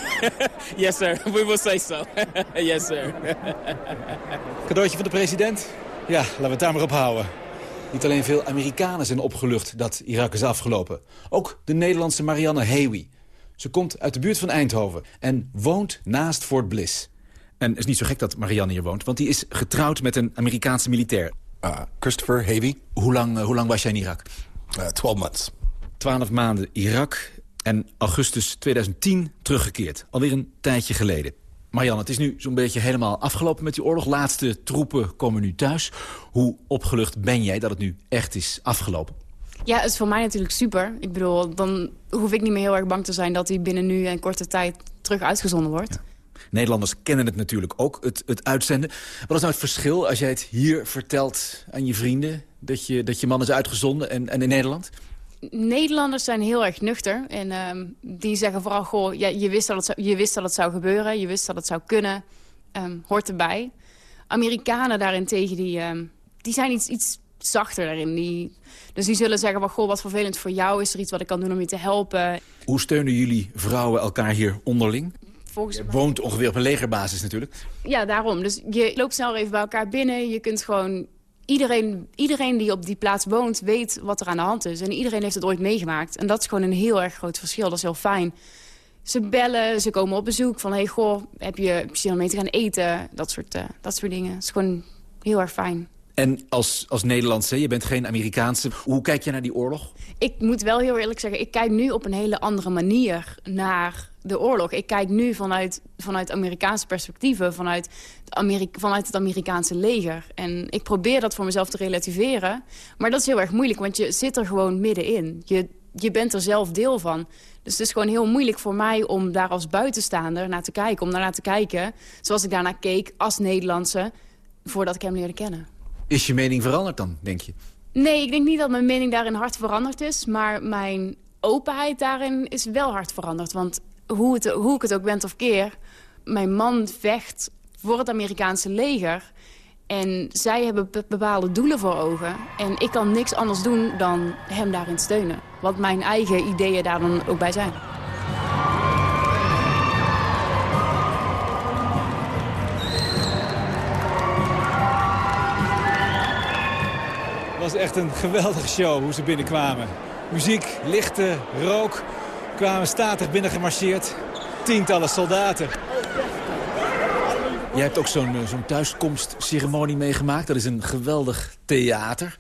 yes, sir. We will say so. yes, sir. Cadeautje van de president? Ja, laten we het daar maar op houden. Niet alleen veel Amerikanen zijn opgelucht dat Irak is afgelopen. Ook de Nederlandse Marianne Hewi. Ze komt uit de buurt van Eindhoven en woont naast Fort Bliss. En het is niet zo gek dat Marianne hier woont, want die is getrouwd met een Amerikaanse militair. Uh, Christopher Havey. Hoe lang, uh, hoe lang was jij in Irak? Uh, 12 months. 12 maanden Irak en augustus 2010 teruggekeerd. Alweer een tijdje geleden. Marianne, het is nu zo'n beetje helemaal afgelopen met die oorlog. Laatste troepen komen nu thuis. Hoe opgelucht ben jij dat het nu echt is afgelopen? Ja, het is voor mij natuurlijk super. Ik bedoel, dan hoef ik niet meer heel erg bang te zijn... dat hij binnen nu en korte tijd terug uitgezonden wordt. Nederlanders kennen het natuurlijk ook, het, het uitzenden. Wat is nou het verschil als jij het hier vertelt aan je vrienden... dat je, dat je man is uitgezonden en, en in Nederland? Nederlanders zijn heel erg nuchter. En uh, die zeggen vooral, goh, ja, je, wist dat het zou, je wist dat het zou gebeuren. Je wist dat het zou kunnen. Um, hoort erbij. Amerikanen daarentegen, die, um, die zijn iets, iets zachter daarin. Die, dus die zullen zeggen, well, goh, wat vervelend voor jou. Is er iets wat ik kan doen om je te helpen? Hoe steunen jullie vrouwen elkaar hier onderling? Volgens je woont ongeveer op een legerbasis natuurlijk. Ja, daarom. Dus je loopt snel even bij elkaar binnen. Je kunt gewoon... Iedereen, iedereen die op die plaats woont, weet wat er aan de hand is. En iedereen heeft het ooit meegemaakt. En dat is gewoon een heel erg groot verschil. Dat is heel fijn. Ze bellen, ze komen op bezoek. Van, hey, goh, heb je zin om mee te gaan eten? Dat soort, uh, dat soort dingen. Het is gewoon heel erg fijn. En als, als Nederlandse, je bent geen Amerikaanse. Hoe kijk je naar die oorlog? Ik moet wel heel eerlijk zeggen, ik kijk nu op een hele andere manier naar de oorlog. Ik kijk nu vanuit, vanuit Amerikaanse perspectieven, vanuit, Amerika, vanuit het Amerikaanse leger. En ik probeer dat voor mezelf te relativeren. Maar dat is heel erg moeilijk, want je zit er gewoon middenin. Je, je bent er zelf deel van. Dus het is gewoon heel moeilijk voor mij om daar als buitenstaander naar te kijken. Om daarnaar te kijken zoals ik daarnaar keek als Nederlandse voordat ik hem leerde kennen. Is je mening veranderd dan, denk je? Nee, ik denk niet dat mijn mening daarin hard veranderd is. Maar mijn openheid daarin is wel hard veranderd. Want hoe, het, hoe ik het ook bent of keer... mijn man vecht voor het Amerikaanse leger... En zij hebben bepaalde doelen voor ogen. En ik kan niks anders doen dan hem daarin steunen. Wat mijn eigen ideeën daar dan ook bij zijn. Het was echt een geweldige show hoe ze binnenkwamen. Muziek, lichten, rook, kwamen statig binnengemarcheerd. Tientallen soldaten. Jij hebt ook zo'n zo'n thuiskomstceremonie meegemaakt. Dat is een geweldig theater.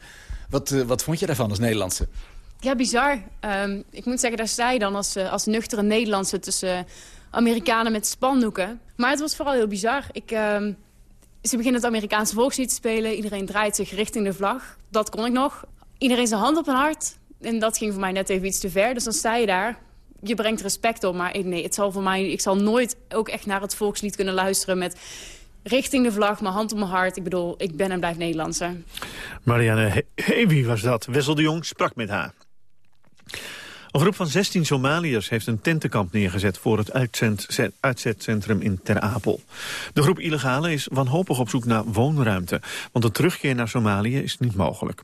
Wat, uh, wat vond je daarvan als Nederlandse? Ja, bizar. Um, ik moet zeggen, daar sta je dan als, uh, als nuchtere Nederlandse... tussen Amerikanen met spandoeken. Maar het was vooral heel bizar. Ik, um, ze beginnen het Amerikaanse volkslied te spelen. Iedereen draait zich richting de vlag. Dat kon ik nog. Iedereen zijn hand op een hart. En dat ging voor mij net even iets te ver. Dus dan sta je daar. Je brengt respect op, maar nee, het zal voor mij, ik zal nooit ook echt naar het volkslied kunnen luisteren met richting de vlag, mijn hand op mijn hart. Ik bedoel, ik ben en blijf Nederlandse. Marianne Hewi was dat. Wessel de Jong sprak met haar. Een groep van 16 Somaliërs heeft een tentenkamp neergezet... voor het uitzetcentrum in Ter Apel. De groep illegalen is wanhopig op zoek naar woonruimte... want een terugkeer naar Somalië is niet mogelijk.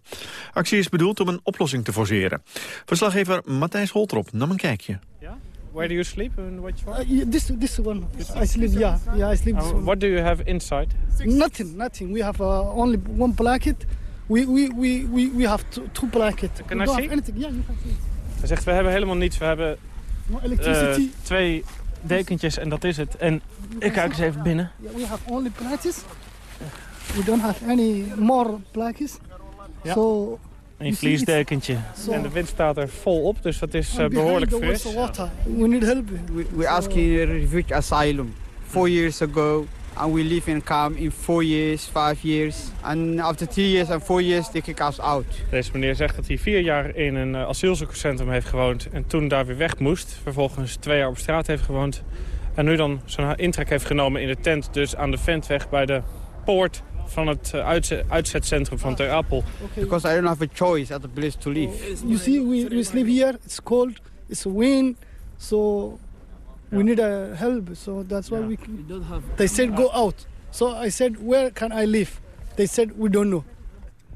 Actie is bedoeld om een oplossing te forceren. Verslaggever Matthijs Holtrop nam een kijkje. Ja? Where do you sleep and what uh, yeah, this this one. I sleep. Yeah, yeah. I sleep. Uh, what do you have inside? Nothing. Nothing. We have uh, only one blanket. We we we we, we have two, two blankets. Can we I don't see? have anything. Yeah, you can see. Hij zegt, we hebben helemaal niets. We hebben No electricity. uh, twee dekentjes en dat is het. En ik kijk eens even binnen. We have only blankets. We don't have any more blankets. Ja. So Een you vliesdekentje. Zo. En de wind staat er vol op, dus dat is uh, behind behoorlijk fris. We need help. We, we ask in refugee asylum four years ago, and we live in camp in four years, five years, and after three years and four years they kick us out. Deze meneer zegt dat hij vier jaar in een uh, asielzoekerscentrum heeft gewoond... en toen daar weer weg moest. Vervolgens twee jaar op straat heeft gewoond. En nu dan zijn intrek heeft genomen in de tent... dus aan de ventweg bij de poort van het uitzet, uitzetcentrum van Ter Apel. Because I don't have a choice at the place to live. You see, we, we sleep here. It's cold. It's wind. So we need uh, help. So that's why we. They said go out. So I said, where can I live? They said, we don't know.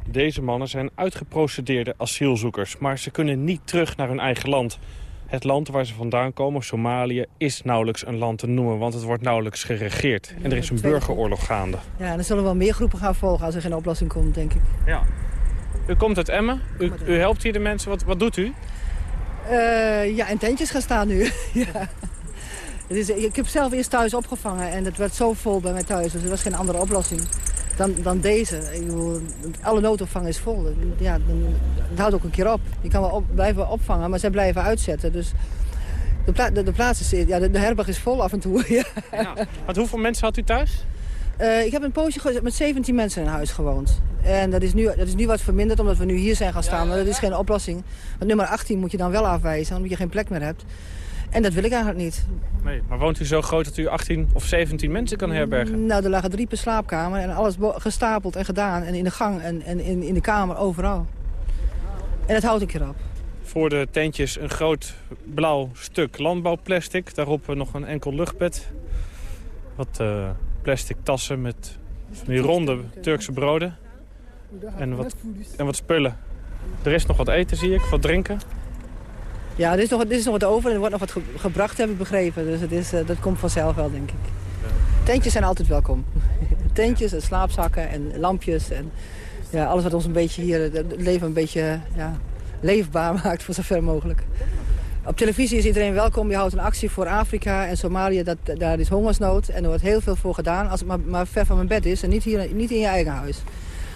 Deze mannen zijn uitgeprocedeerde asielzoekers, maar ze kunnen niet terug naar hun eigen land. Het land waar ze vandaan komen, Somalië, is nauwelijks een land te noemen... want het wordt nauwelijks geregeerd. En er is een burgeroorlog gaande. Ja, en er zullen wel meer groepen gaan volgen als er geen oplossing komt, denk ik. Ja. U komt uit Emmen, u, u helpt hier de mensen. Wat, wat doet u? Uh, ja, in tentjes gaan staan nu. ja. Het is, ik heb zelf eerst thuis opgevangen en het werd zo vol bij mij thuis. Dus er was geen andere oplossing dan, dan deze. Ik bedoel, alle noodopvang is vol. Ja, dan, het houdt ook een keer op. Je kan wel op, blijven opvangen, maar zij blijven uitzetten. Dus de, pla de, de plaats is, ja, de, de herberg is vol af en toe. ja. ja. Want hoeveel mensen had u thuis? Uh, ik heb een poosje met 17 mensen in huis gewoond. En dat is, nu, dat is nu wat verminderd omdat we nu hier zijn gaan staan. Maar dat is geen oplossing. Want nummer 18 moet je dan wel afwijzen, omdat je geen plek meer hebt. En dat wil ik eigenlijk niet. Nee, maar woont u zo groot dat u 18 of 17 mensen kan herbergen? Nou, er lagen drie per slaapkamer en alles gestapeld en gedaan. En in de gang en, en in, in de kamer, overal. En dat houdt ik erop. Voor de tentjes een groot blauw stuk landbouwplastic. Daarop nog een enkel luchtbed. Wat uh, plastic tassen met die ronde Turkse broden. En wat, en wat spullen. Er is nog wat eten, zie ik. Wat drinken. Ja, er is nog, er is nog wat over en er wordt nog wat gebracht, heb ik begrepen. Dus het is, uh, dat komt vanzelf wel, denk ik. Tentjes zijn altijd welkom. Tentjes en slaapzakken en lampjes. En ja, alles wat ons een beetje hier het leven een beetje ja, leefbaar maakt voor zover mogelijk. Op televisie is iedereen welkom. Je houdt een actie voor Afrika en Somalië. Dat, daar is hongersnood en er wordt heel veel voor gedaan. Als het maar, maar ver van mijn bed is en niet, hier, niet in je eigen huis.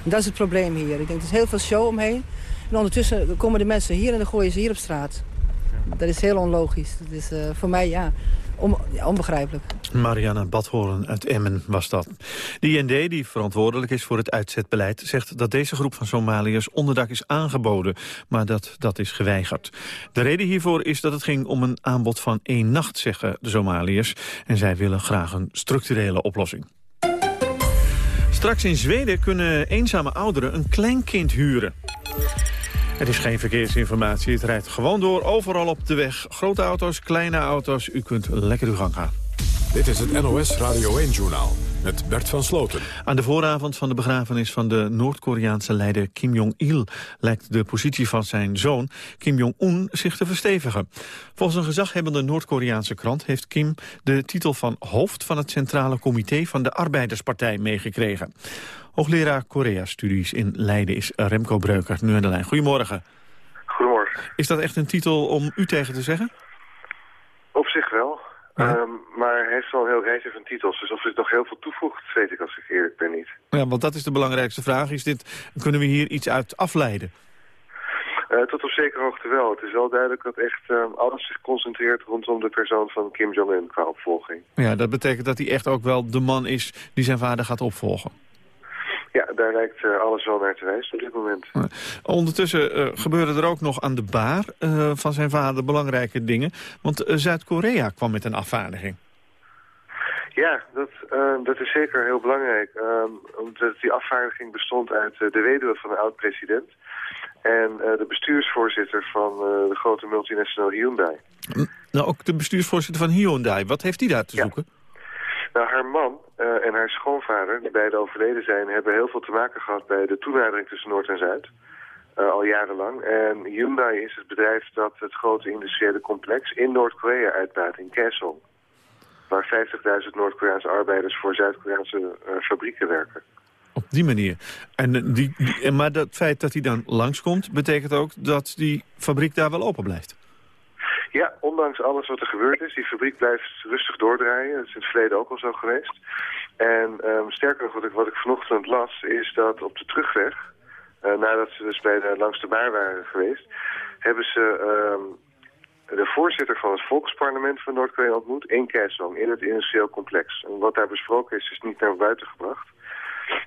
En dat is het probleem hier. Ik denk, er is heel veel show omheen. En ondertussen komen de mensen hier en dan gooien ze hier op straat. Dat is heel onlogisch. Dat is uh, voor mij, ja, on, ja, onbegrijpelijk. Marianne Badhoorn uit Emmen was dat. De IND, die verantwoordelijk is voor het uitzetbeleid... zegt dat deze groep van Somaliërs onderdak is aangeboden... maar dat dat is geweigerd. De reden hiervoor is dat het ging om een aanbod van één nacht, zeggen de Somaliërs. En zij willen graag een structurele oplossing. Straks in Zweden kunnen eenzame ouderen een kleinkind huren. Het is geen verkeersinformatie, het rijdt gewoon door, overal op de weg. Grote auto's, kleine auto's, u kunt lekker uw gang gaan. Dit is het NOS Radio 1-journaal met Bert van Sloten. Aan de vooravond van de begrafenis van de Noord-Koreaanse leider Kim Jong-il... lijkt de positie van zijn zoon Kim Jong-un zich te verstevigen. Volgens een gezaghebbende Noord-Koreaanse krant... heeft Kim de titel van hoofd van het Centrale Comité van de Arbeiderspartij meegekregen. Hoogleraar Korea-studies in Leiden is Remco Breuker, nu aan de lijn. Goedemorgen. Goedemorgen. Is dat echt een titel om u tegen te zeggen? Op zich wel. Ehm, maar hij heeft wel heel rijtje van titels. Dus of dit nog heel veel toevoegt, weet ik als ik eerlijk ben niet. Ja, want dat is de belangrijkste vraag. Is dit, kunnen we hier iets uit afleiden? Uh, tot op zekere hoogte wel. Het is wel duidelijk dat echt uh, alles zich concentreert rondom de persoon van Kim Jong-un qua opvolging. Ja, dat betekent dat hij echt ook wel de man is die zijn vader gaat opvolgen. Ja, daar lijkt uh, alles wel naar te wijzen op dit moment. Ondertussen uh, gebeuren er ook nog aan de baar uh, van zijn vader belangrijke dingen. Want Zuid-Korea kwam met een afvaardiging. Ja, dat, dat is zeker heel belangrijk. omdat die afvaardiging bestond uit de weduwe van de oud-president... en de bestuursvoorzitter van de grote multinational Hyundai. Nou, ook de bestuursvoorzitter van Hyundai. Wat heeft hij daar te zoeken? Nou, haar man uh, en haar schoonvader, die beide overleden zijn... hebben heel veel te maken gehad bij de toenadering tussen Noord en Zuid. Uh, al jarenlang. En Hyundai is het bedrijf dat het grote industriële complex in Noord-Korea uitbaat, in Kaesong. Waar 50.000 Noord-Koreaanse arbeiders voor Zuid-Koreaanse uh, fabrieken werken. Op die manier. En die, die, maar dat feit dat hij dan langskomt, betekent ook dat die fabriek daar wel open blijft? Ja, ondanks alles wat er gebeurd is, die fabriek blijft rustig doordraaien. Dat is in het verleden ook al zo geweest. En um, sterker nog, wat ik, wat ik vanochtend las, is dat op de terugweg, uh, nadat ze dus langs de baar waren geweest, hebben ze um, de voorzitter van het volksparlement van Noord-Korea ontmoet in Kaesong, in het industrieel complex. En wat daar besproken is, is niet naar buiten gebracht,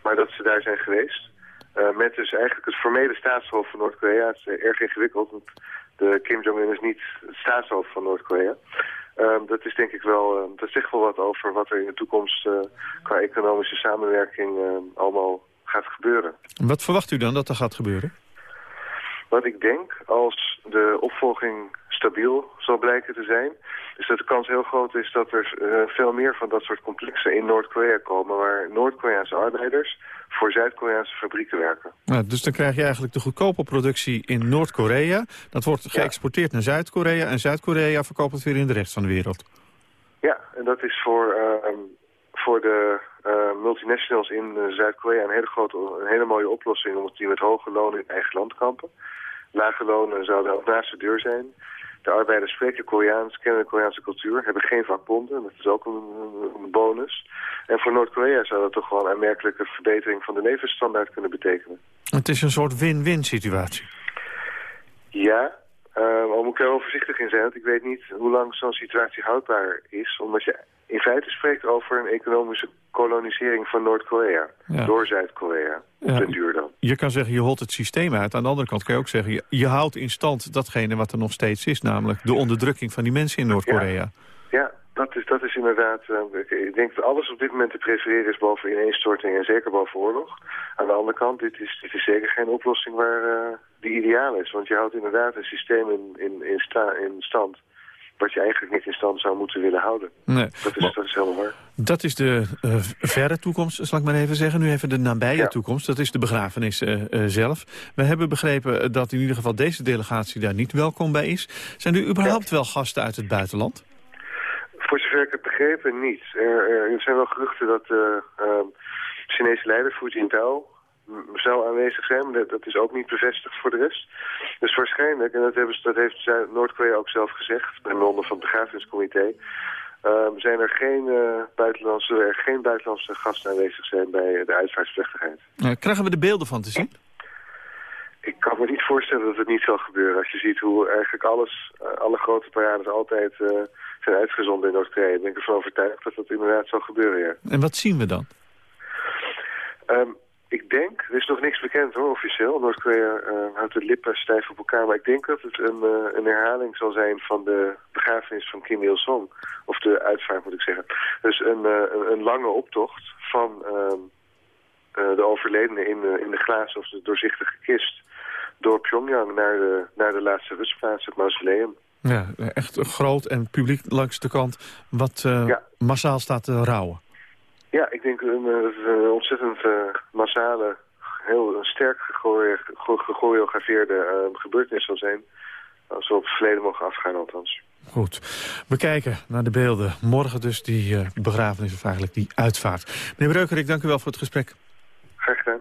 maar dat ze daar zijn geweest. Uh, met dus eigenlijk het formele staatshoofd van Noord-Korea. Het is erg ingewikkeld, want de Kim Jong-un is niet het staatshoofd van Noord-Korea. Um, dat is denk ik wel, uh, dat zegt wel wat over wat er in de toekomst uh, qua economische samenwerking uh, allemaal gaat gebeuren. Wat verwacht u dan dat er gaat gebeuren? Wat ik denk, als de opvolging stabiel zal blijken te zijn. Dus dat de kans heel groot is dat er eh, veel meer van dat soort complexen in Noord-Korea komen... waar Noord-Koreaanse arbeiders voor Zuid-Koreaanse fabrieken werken. Nou, dus dan krijg je eigenlijk de goedkope productie in Noord-Korea. Dat wordt geëxporteerd naar Zuid-Korea en Zuid-Korea verkoopt het weer in de rest van de wereld. Ja, en dat is voor, ehm, voor de eh, multinationals in uh, Zuid-Korea een hele, grote, een hele mooie oplossing... omdat die met hoge lonen in eigen land kampen. Lage lonen zouden ook naast de deur zijn. De arbeiders spreken Koreaans, kennen de Koreaanse cultuur, hebben geen vakbonden. Dat is ook een, een bonus. En voor Noord-Korea zou dat toch wel een aanmerkelijke verbetering van de levensstandaard kunnen betekenen. Het is een soort win-win situatie. Ja, uh, al moet ik er wel voorzichtig in zijn, want ik weet niet hoe lang zo'n situatie houdbaar is. Omdat je in feite spreekt over een economische kolonisering van Noord-Korea. Door Zuid-Korea. Op den duur dan. Je kan zeggen, je holt het systeem uit. Aan de andere kant kan je ook zeggen, je, je houdt in stand datgene wat er nog steeds is. Namelijk de onderdrukking van die mensen in Noord-Korea. Ja. ja, dat, is, dat is inderdaad... Uh, ik denk dat alles op dit moment te prefereren is boven ineenstorting en zeker boven oorlog. Aan de andere kant, dit is, dit is zeker geen oplossing waar uh, die ideaal is. Want je houdt inderdaad een systeem in, in, in, sta, in stand wat je eigenlijk niet in stand zou moeten willen houden. Nee. Dat, is, dat is helemaal waar. Dat is de uh, verre toekomst, zal ik maar even zeggen. Nu even de nabije toekomst, dat is de begrafenis uh, uh, zelf. We hebben begrepen dat in ieder geval deze delegatie daar niet welkom bij is. Zijn er überhaupt wel gasten uit het buitenland? Voor zover ik heb begrepen, niet. Er, er zijn wel geruchten dat de Chinese leider Fu Jintao zou aanwezig zijn, maar dat is ook niet bevestigd voor de rest. Dus waarschijnlijk, en dat, hebben, dat heeft Noord-Korea ook zelf gezegd, bij monden van het begrafeniscomité, um, zijn er geen, uh, buitenlandse, er geen buitenlandse gasten aanwezig zijn bij de uitvaartsplechtigheid. Uh, krijgen we de beelden van te zien? Ik kan me niet voorstellen dat het niet zal gebeuren. Als je ziet hoe eigenlijk alles, uh, alle grote parades altijd zijn uitgezonden in Noord-Korea, ben ik ervan overtuigd dat dat inderdaad zal gebeuren, ja. En wat zien we dan? Um, ik denk, er is nog niks bekend hoor, officieel. Noord-Korea uh, houdt de lippen stijf op elkaar. Maar ik denk dat het een, uh, een herhaling zal zijn van de begrafenis van Kim Il-sung. Of de uitvaart moet ik zeggen. Dus een, uh, een, lange optocht van ehm, de overledene in, in de glazen of de doorzichtige kist. Door Pyongyang naar de, naar de laatste rustplaats, het mausoleum. Ja, echt groot en publiek langs de kant wat ja. massaal staat te rouwen. Ja, ik denk een, een ontzettend uh, massale, heel sterk gechoreografeerde uh, gebeurtenis zal zijn. Als we op het verleden mogen afgaan althans. Goed. We kijken naar de beelden. Morgen dus die uh, begrafenis of eigenlijk die uitvaart. Meneer Breuker, ik dank u wel voor het gesprek. Graag gedaan.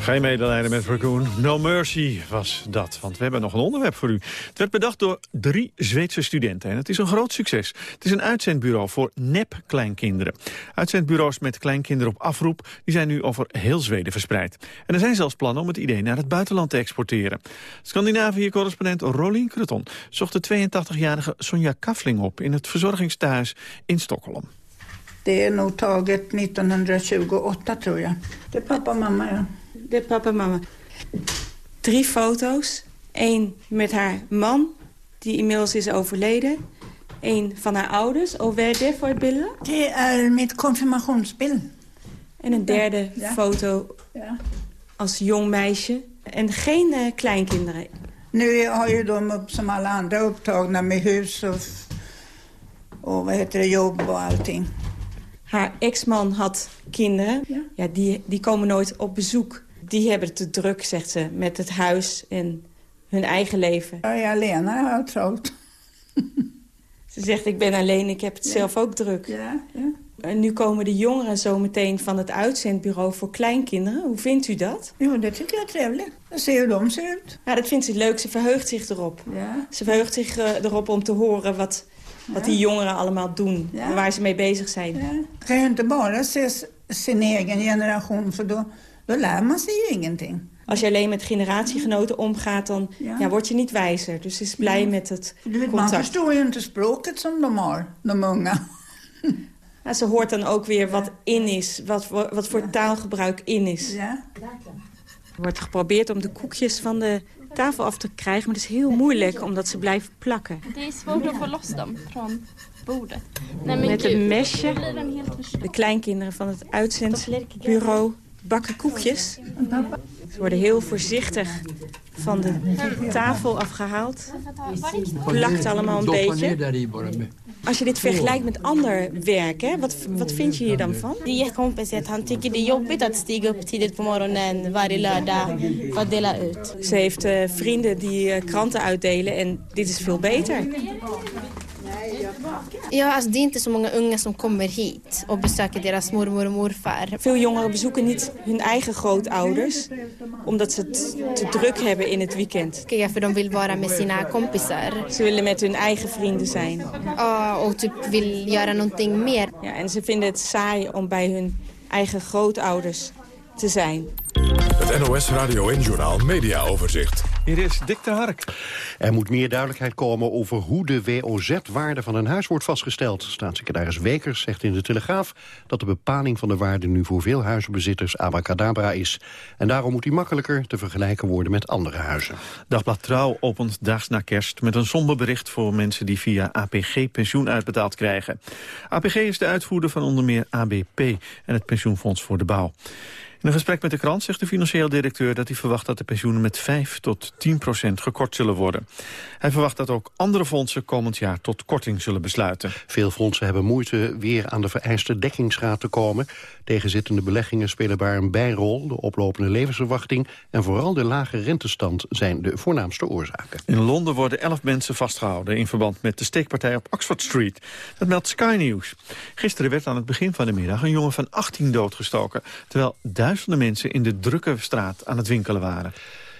Geen medelijden met Raccoon. No Mercy was dat, want we hebben nog een onderwerp voor u. Het werd bedacht door drie Zweedse studenten en het is een groot succes. Het is een uitzendbureau voor nep-kleinkinderen. Uitzendbureaus met kleinkinderen op afroep die zijn nu over heel Zweden verspreid. En er zijn zelfs plannen om het idee naar het buitenland te exporteren. Scandinavië-correspondent Rolien Krutton zocht de 82-jarige Sonja Kafling op in het verzorgingstehuis in Stockholm. Det är nog taget 1928 tror jag. Det är pappa och mamma, ja. Det är pappa mamma. Drie foto's. Eén met haar man, die inmiddels is overleden. Eén van haar ouders. Och vad är det för bilder? Det är mitt konfirmationsbild. En een derde Ja. foto Ja. als jong meisje. En geen eh, kleinkinderen. Nu har ju de upp som alla andra upptagna med hus och, och vad heter det, jobb och allting. Haar ex-man had kinderen. Ja. die, die komen nooit op bezoek. Die hebben het te druk, zegt ze, met het huis en hun eigen leven. Är alena, jag har trouwt. Ze zegt, ik ben alleen, ik heb het zelf ook druk. Ja, ja. En nu komen de jongeren zo meteen van het uitzendbureau voor kleinkinderen. Hoe vindt u dat? Tycker jag är trevligt. Jag ser hur de ser ut. Ja, dat vindt ze leuk. Ze verheugt zich erop. Ja. Ze verheugt zich eh, erop om te horen wat, wat die jongeren allemaal doen. Ja. En waar ze mee bezig zijn. Man kan ju inte bara se s- sin egen generation för då, då lär man ingenting. Als je alleen met generatiegenoten omgaat, dan Ja. ja. word je niet wijzer. Dus ze is blij Ja. met het man contact. förstår ju inte språket som de har, de. Ja, ze hoort dan ook weer wat in is, wat, voor- wat voor taalgebruik in is. Ja. Er wordt geprobeerd om de koekjes van de tafel af te krijgen, maar dat is heel moeilijk omdat ze blijven plakken. Bordet. Nej, men Met een mesje. De kleinkinderen van het uitzendbureau bakken koekjes. Ze worden heel voorzichtig van de tafel afgehaald. Plakt allemaal een beetje. Als je dit vergelijkt met ander werk, hè, wat, wat vind je hier dan van? Det är jättekomplicerat. Han tycker det är jobbigt att stiga upp tidigt på morgonen varje lördag för att dela ut. Ze heeft eh, vrienden die eh, kranten uitdelen en dit is veel beter. Ja, alltså det är inte så många unga som kommer hit och besöker deras mormor och morfar. Veel jongeren bezoeken niet hun eigen grootouders, omdat ze het te druk hebben in het weekend. Ja, för de vill vara med sina kompisar. Ze willen met hun eigen vrienden zijn. Ja, och typ vill göra någonting mer. Ja, en ze vinden het saai om bij hun eigen grootouders te zijn. Het NOS Radio en Journaal Media Overzicht. Hier is Dick de Hark. Er moet meer duidelijkheid komen over hoe de WOZ-waarde van een huis wordt vastgesteld. Staatssecretaris Wekers zegt in de Telegraaf dat de bepaling van de waarde nu voor veel huizenbezitters abracadabra is. En daarom moet die makkelijker te vergelijken worden met andere huizen. Dagblad Trouw opent daags na kerst met een somber bericht voor mensen die via APG pensioen uitbetaald krijgen. APG is de uitvoerder van onder meer ABP en het Pensioenfonds voor de Bouw. In een gesprek met de krant zegt de financieel directeur dat hij verwacht dat de pensioenen met 5 tot 10 procent gekort zullen worden. Hij verwacht dat ook andere fondsen komend jaar tot korting zullen besluiten. Veel fondsen hebben moeite weer aan de vereiste dekkingsgraad te komen. Tegenzittende beleggingen spelen daar een bijrol. De oplopende levensverwachting en vooral de lage rentestand zijn de voornaamste oorzaken. In Londen worden 11 mensen vastgehouden in verband met de steekpartij op Oxford Street. Dat meldt Sky News. Gisteren werd aan het begin van de middag een jongen van 18 doodgestoken... terwijl duizenden mensen in de drukke straat aan het winkelen waren.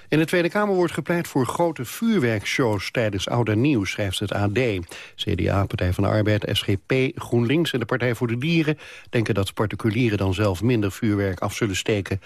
In de Tweede Kamer wordt gepleit voor grote vuurwerkshows tijdens Oud en Nieuw, schrijft het AD. CDA, Partij van de Arbeid, SGP, GroenLinks en de Partij voor de Dieren denken dat particulieren dan zelf minder vuurwerk af zullen steken.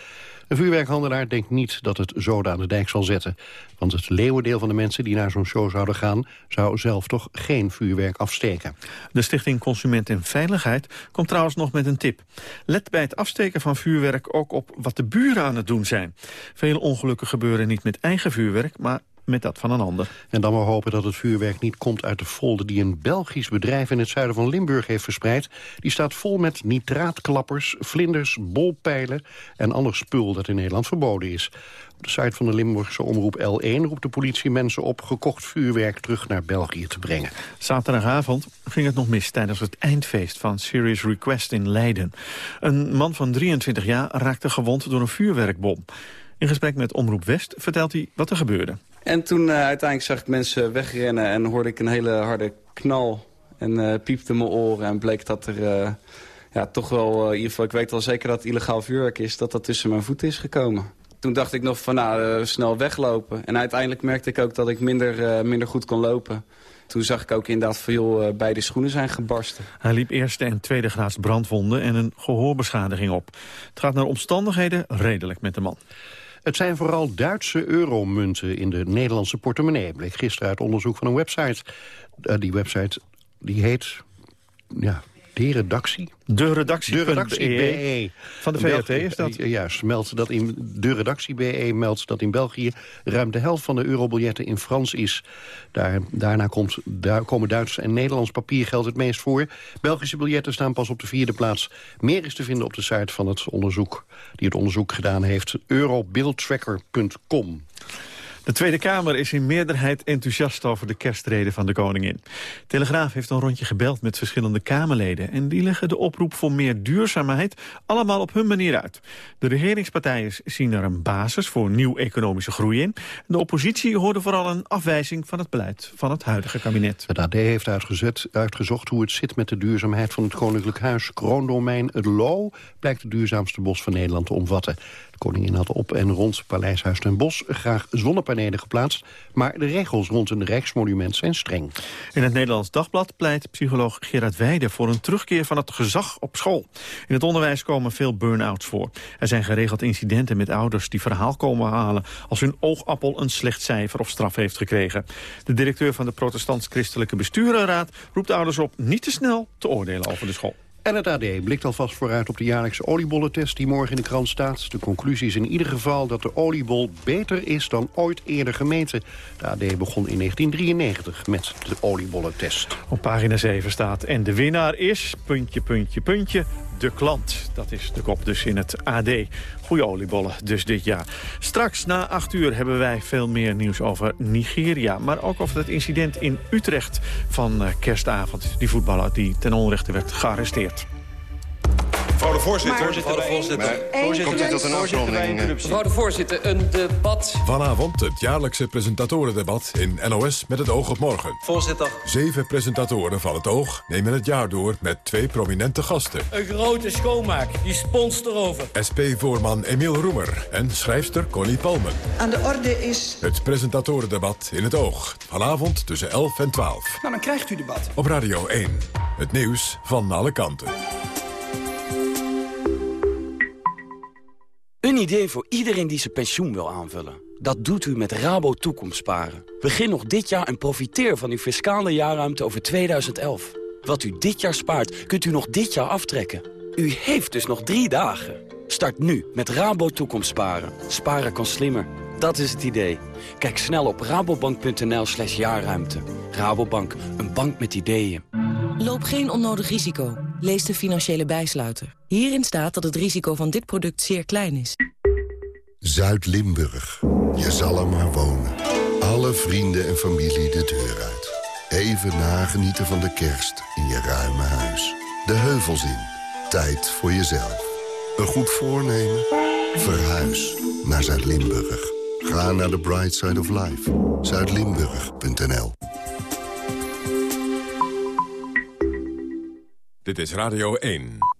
Een vuurwerkhandelaar denkt niet dat het zoden aan de dijk zal zetten. Want het leeuwendeel van de mensen die naar zo'n show zouden gaan... zou zelf toch geen vuurwerk afsteken. De Stichting Consument en Veiligheid komt trouwens nog met een tip. Let bij het afsteken van vuurwerk ook op wat de buren aan het doen zijn. Vele ongelukken gebeuren niet met eigen vuurwerk, maar met dat van een ander. En dan maar hopen dat het vuurwerk niet komt uit de folder... die een Belgisch bedrijf in het zuiden van Limburg heeft verspreid. Die staat vol met nitraatklappers, vlinders, bolpijlen... en ander spul dat in Nederland verboden is. Op de site van de Limburgse omroep L1 roept de politie mensen op... gekocht vuurwerk terug naar België te brengen. Zaterdagavond ging het nog mis tijdens het eindfeest van Serious Request in Leiden. Een man van 23 jaar raakte gewond door een vuurwerkbom. In gesprek met Omroep West vertelt hij wat er gebeurde. En toen uh, uiteindelijk zag ik mensen wegrennen en hoorde ik een hele harde knal. En uh, piepte mijn oren en bleek dat er uh, ja, toch wel, in ieder geval, ik weet wel zeker dat het illegaal vuurwerk is, dat dat tussen mijn voeten is gekomen. Toen dacht ik nog van nou, snel weglopen. En uiteindelijk merkte ik ook dat ik minder, minder goed kon lopen. Toen zag ik ook inderdaad van joh, beide schoenen zijn gebarsten. Hij liep eerste en tweede graads brandwonden en een gehoorbeschadiging op. Het gaat naar omstandigheden redelijk met de man. Het zijn vooral Duitse euromunten in de Nederlandse portemonnee... bleek gisteren uit onderzoek van een website. Uh, die website die heet ja, de redactie. De redactie. De redactie BE. Van de VRT is dat? Juist, meldt dat in de redactie BE meldt dat in België ruim de helft van de eurobiljetten in Frans is. Daar, daarna komt, daar komen Duits en Nederlands papiergeld het meest voor. Belgische biljetten staan pas op de vierde plaats. Meer is te vinden op de site van het onderzoek die het onderzoek gedaan heeft, eurobilltracker.com. De Tweede Kamer is in meerderheid enthousiast over de kerstreden van de koningin. Telegraaf heeft een rondje gebeld met verschillende Kamerleden... en die leggen de oproep voor meer duurzaamheid allemaal op hun manier uit. De regeringspartijen zien er een basis voor nieuw economische groei in. De oppositie hoorde vooral een afwijzing van het beleid van het huidige kabinet. Het AD heeft uitgezocht hoe het zit met de duurzaamheid van het Koninklijk Huis. Kroondomein Het Loo blijkt het duurzaamste bos van Nederland te omvatten. Koningin had op en rond Paleishuis ten Bosch graag zonnepanelen geplaatst... maar de regels rond een rijksmonument zijn streng. In het Nederlands Dagblad pleit psycholoog Gerard Weijden... voor een terugkeer van het gezag op school. In het onderwijs komen veel burn-outs voor. Er zijn geregeld incidenten met ouders die verhaal komen halen... als hun oogappel een slecht cijfer of straf heeft gekregen. De directeur van de protestants-christelijke besturenraad roept ouders op... niet te snel te oordelen over de school. En het AD blikt alvast vooruit op de jaarlijkse oliebollentest die morgen in de krant staat. De conclusie is in ieder geval dat de oliebol beter is dan ooit eerder gemeten. De AD begon in 1993 met de oliebollentest. Op pagina 7 staat en de winnaar is, puntje, puntje, puntje, de klant. Dat is de kop dus in het AD. Goede oliebollen dus dit jaar. Straks na 8 uur hebben wij veel meer nieuws over Nigeria. Maar ook over het incident in Utrecht van eh, kerstavond. Die voetballer die ten onrechte werd gearresteerd. Mevrouw de voorzitter. Mevrouw de voorzitter. Komt u tot een afronding? Mevrouw de voorzitter, een debat. Vanavond het jaarlijkse presentatorendebat in NOS met het oog op morgen. Voorzitter. Zeven presentatoren van het oog nemen het jaar door met twee prominente gasten. Een grote schoonmaak, die spons erover. SP-voorman Emiel Roemer en schrijfster Connie Palmen. Aan de orde is... Het presentatorendebat in het oog. Vanavond tussen 11 en 12. Nou, dan krijgt u debat. Op Radio 1. Het nieuws van alle kanten. Een idee voor iedereen die zijn pensioen wil aanvullen. Dat doet u met Rabo Toekomstsparen. Begin nog dit jaar en profiteer van uw fiscale jaarruimte over 2011. Wat u dit jaar spaart, kunt u nog dit jaar aftrekken. U heeft dus nog drie dagen. Start nu met Rabo Toekomstsparen. Sparen kan slimmer. Dat is het idee. Kijk snel op rabobank.nl slash jaarruimte. Rabobank, een bank met ideeën. Loop geen onnodig risico. Lees de financiële bijsluiter. Hierin staat dat het risico van dit product zeer klein is. Zuid-Limburg. Je zal er maar wonen. Alle vrienden en familie de deur uit. Even nagenieten van de kerst in je ruime huis. De heuvels in. Tijd voor jezelf. Een goed voornemen? Verhuis naar Zuid-Limburg. Ga naar de Bright Side of Life. Zuidlimburg.nl Dit is Radio 1.